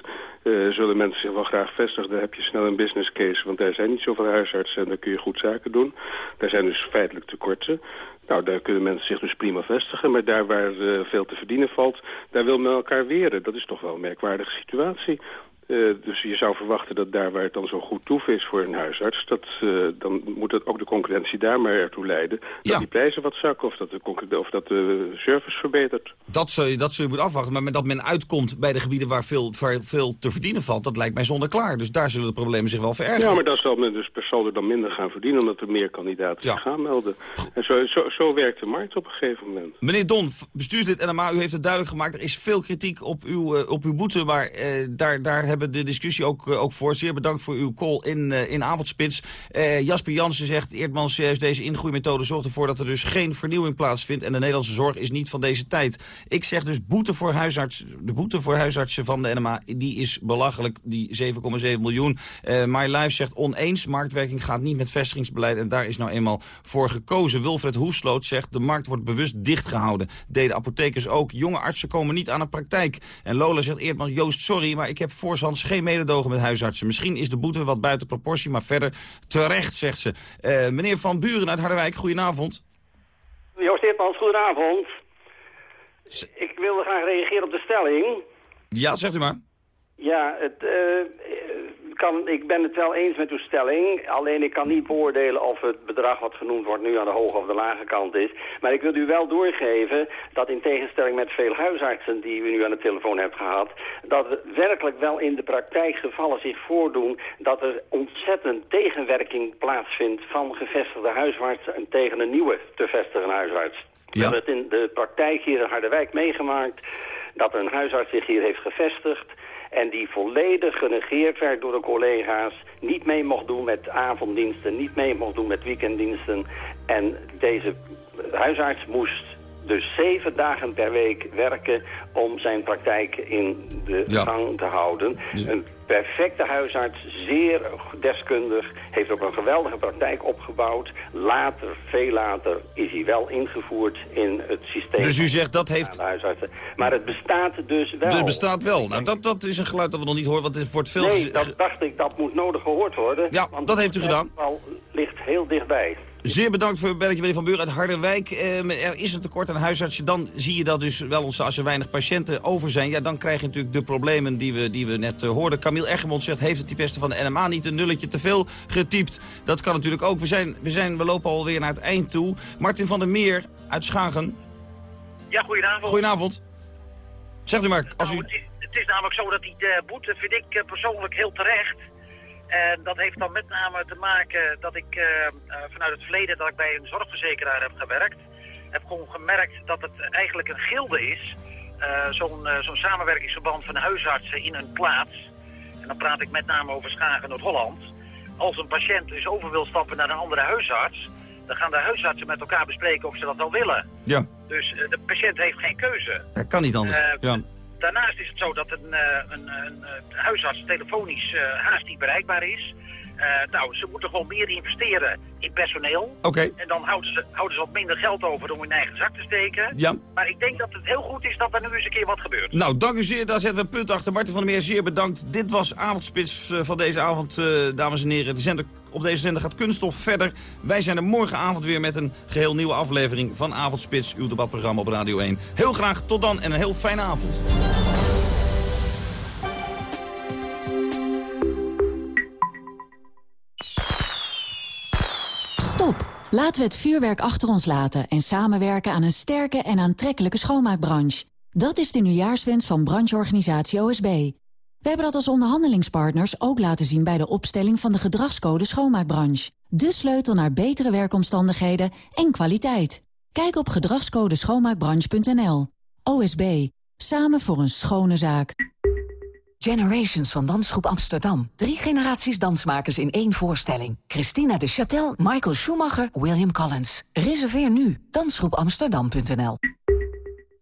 zullen mensen zich wel graag vestigen. Daar heb je snel een business case, want daar zijn niet zoveel huisartsen en daar kun je goed zaken doen. Daar zijn dus feitelijk tekorten. Nou, daar kunnen mensen zich dus prima vestigen. Maar daar waar veel te verdienen valt, daar wil men elkaar weren. Dat is toch wel een merkwaardige situatie. Uh, dus je zou verwachten dat daar waar het dan zo goed toe is voor een huisarts... Dat, uh, dan moet het ook de concurrentie daar maar ertoe leiden... dat die prijzen wat zakken of dat, de, of dat de service verbetert. Dat zul, je, dat zul je moeten afwachten. Maar dat men uitkomt bij de gebieden waar veel, waar veel te verdienen valt... dat lijkt mij zonder klaar. Dus daar zullen de problemen zich wel verergeren. Ja, maar dan zal men dus per saldo dan minder gaan verdienen... omdat er meer kandidaten zich gaan melden. En zo, zo, zo werkt de markt op een gegeven moment. Meneer Don, bestuurslid NMA, u heeft het duidelijk gemaakt... er is veel kritiek op uw, uh, op uw boete, maar daar, daar hebben hebben de discussie ook, ook voor. Zeer bedankt voor uw call in, uh, in Avondspits. Uh, Jasper Jansen zegt, Eerdmans deze ingroeimethode zorgt ervoor dat er dus geen vernieuwing plaatsvindt. En de Nederlandse zorg is niet van deze tijd. Ik zeg dus boete voor huisarts, de boete voor huisartsen van de NMA, die is belachelijk, die 7,7 miljoen. Uh, My Life zegt oneens, marktwerking gaat niet met vestigingsbeleid en daar is nou eenmaal voor gekozen. Wilfred Hoesloot zegt, de markt wordt bewust dichtgehouden. Deden apothekers ook. Jonge artsen komen niet aan de praktijk. En Lola zegt, Eerdmans, Joost, sorry, maar ik heb geen mededogen met huisartsen. Misschien is de boete wat buiten proportie, maar verder terecht, zegt ze. Uh, meneer Van Buren uit Harderwijk, goedenavond. Joost Eertmans, goedenavond. Ik wilde graag reageren op de stelling. Ja, zegt u maar. Ja, het, uh, kan, ik ben het wel eens met uw stelling. Alleen ik kan niet beoordelen of het bedrag wat genoemd wordt nu aan de hoge of de lage kant is. Maar ik wil u wel doorgeven dat in tegenstelling met veel huisartsen die u nu aan de telefoon hebt gehad... dat er werkelijk wel in de praktijk gevallen zich voordoen dat er ontzettend tegenwerking plaatsvindt van gevestigde huisartsen en tegen een nieuwe te vestigen huisarts. We hebben het in de praktijk hier in Harderwijk meegemaakt dat een huisarts zich hier heeft gevestigd en die volledig genegeerd werd door de collega's. Niet mee mocht doen met avonddiensten, niet mee mocht doen met weekenddiensten. En deze huisarts moest dus zeven dagen per week werken om zijn praktijk in de Ja. gang te houden. Een perfecte huisarts, zeer deskundig, heeft ook een geweldige praktijk opgebouwd. Later, veel later, is hij wel ingevoerd in het systeem. Dus u zegt dat heeft-. Maar het bestaat dus wel. Het bestaat wel. Nou, dat, dat is een geluid dat we nog niet horen, want het wordt veel... Nee, dat dacht ik, dat moet nodig gehoord worden. Ja, want dat heeft u het gedaan. geval ligt heel dichtbij. Zeer bedankt voor het belletje, meneer Van Buren uit Harderwijk. Eh, er is een tekort aan huisartsen. Dan zie je dat dus wel ons, als er weinig patiënten over zijn... ja, dan krijg je natuurlijk de problemen die we, die we net eh, hoorden. Camille Eggermond zegt, heeft het die van de NMA niet een nulletje te veel getypt? Dat kan natuurlijk ook. We, zijn, we, zijn, we lopen alweer naar het eind toe. Martin van der Meer uit Schagen. Ja, goedenavond. Goedenavond. Zegt u maar, als u... Nou, het, is, het is namelijk zo dat die de boete vind ik eh, persoonlijk heel terecht. En dat heeft dan met name te maken dat ik eh, eh, vanuit het verleden dat ik bij een zorgverzekeraar heb gewerkt, heb gewoon gemerkt dat het eigenlijk een gilde is. Eh, Zo'n samenwerkingsverband van huisartsen in een plaats. En dan praat ik met name over Schagen, Noord-Holland. Als een patiënt dus over wil stappen naar een andere huisarts, dan gaan de huisartsen met elkaar bespreken of ze dat wel willen. Ja, Dus de patiënt heeft geen keuze. dat kan niet anders. Ja. Daarnaast is het zo dat een, eh, een, een, eh, huisarts telefonisch eh, haast niet bereikbaar is. Eh, nou, ze moeten gewoon meer investeren in personeel. Oké. En dan houden ze, houden ze wat minder geld over om in eigen zak te steken. Ja. Maar ik denk dat het heel goed is dat er nu eens een keer wat gebeurt. Nou, dank u zeer. Daar zetten we een punt achter. Martin van der Meer, zeer bedankt. Dit was Avondspits eh, van deze avond, eh, dames en heren. De zender, op deze zender gaat Kunststof verder. Wij zijn er morgenavond weer met een geheel nieuwe aflevering van Avondspits, uw debatprogramma op Radio 1. Heel graag tot dan en een heel fijne avond. Stop! Laten we het vuurwerk achter ons laten en samenwerken aan een sterke en aantrekkelijke schoonmaakbranche. Dat is de nieuwjaarswens van brancheorganisatie OSB. We hebben dat als onderhandelingspartners ook laten zien bij de opstelling van de gedragscode schoonmaakbranche. De sleutel naar betere werkomstandigheden en kwaliteit. Kijk op gedragscodeschoonmaakbranche.nl. OSB. Samen voor een schone zaak. Generations van Dansgroep Amsterdam. Drie generaties dansmakers in één voorstelling. Christina de Châtel, Michael Schumacher, William Collins. Reserveer nu. Dansgroepamsterdam.nl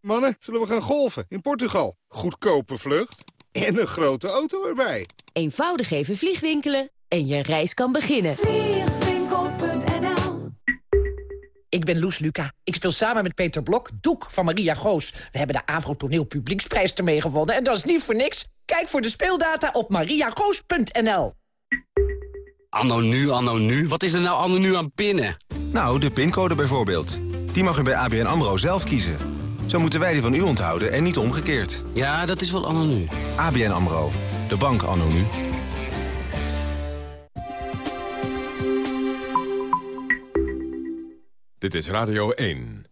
Mannen, zullen we gaan golfen in Portugal? Goedkope vlucht en een grote auto erbij. Eenvoudig even vliegwinkelen en je reis kan beginnen. Ik ben Loes Luca. Ik speel samen met Peter Blok, Doek van Maria Goos. We hebben de Avro Toneel Publieksprijs ermee gewonnen. En dat is niet voor niks. Kijk voor de speeldata op mariagoos.nl. Anno nu, anno nu. Wat is er nou anno nu aan pinnen? Nou, de pincode bijvoorbeeld. Die mag u bij ABN AMRO zelf kiezen. Zo moeten wij die van u onthouden en niet omgekeerd. Ja, dat is wel anno nu. ABN AMRO. De bank anno nu. Dit is Radio 1.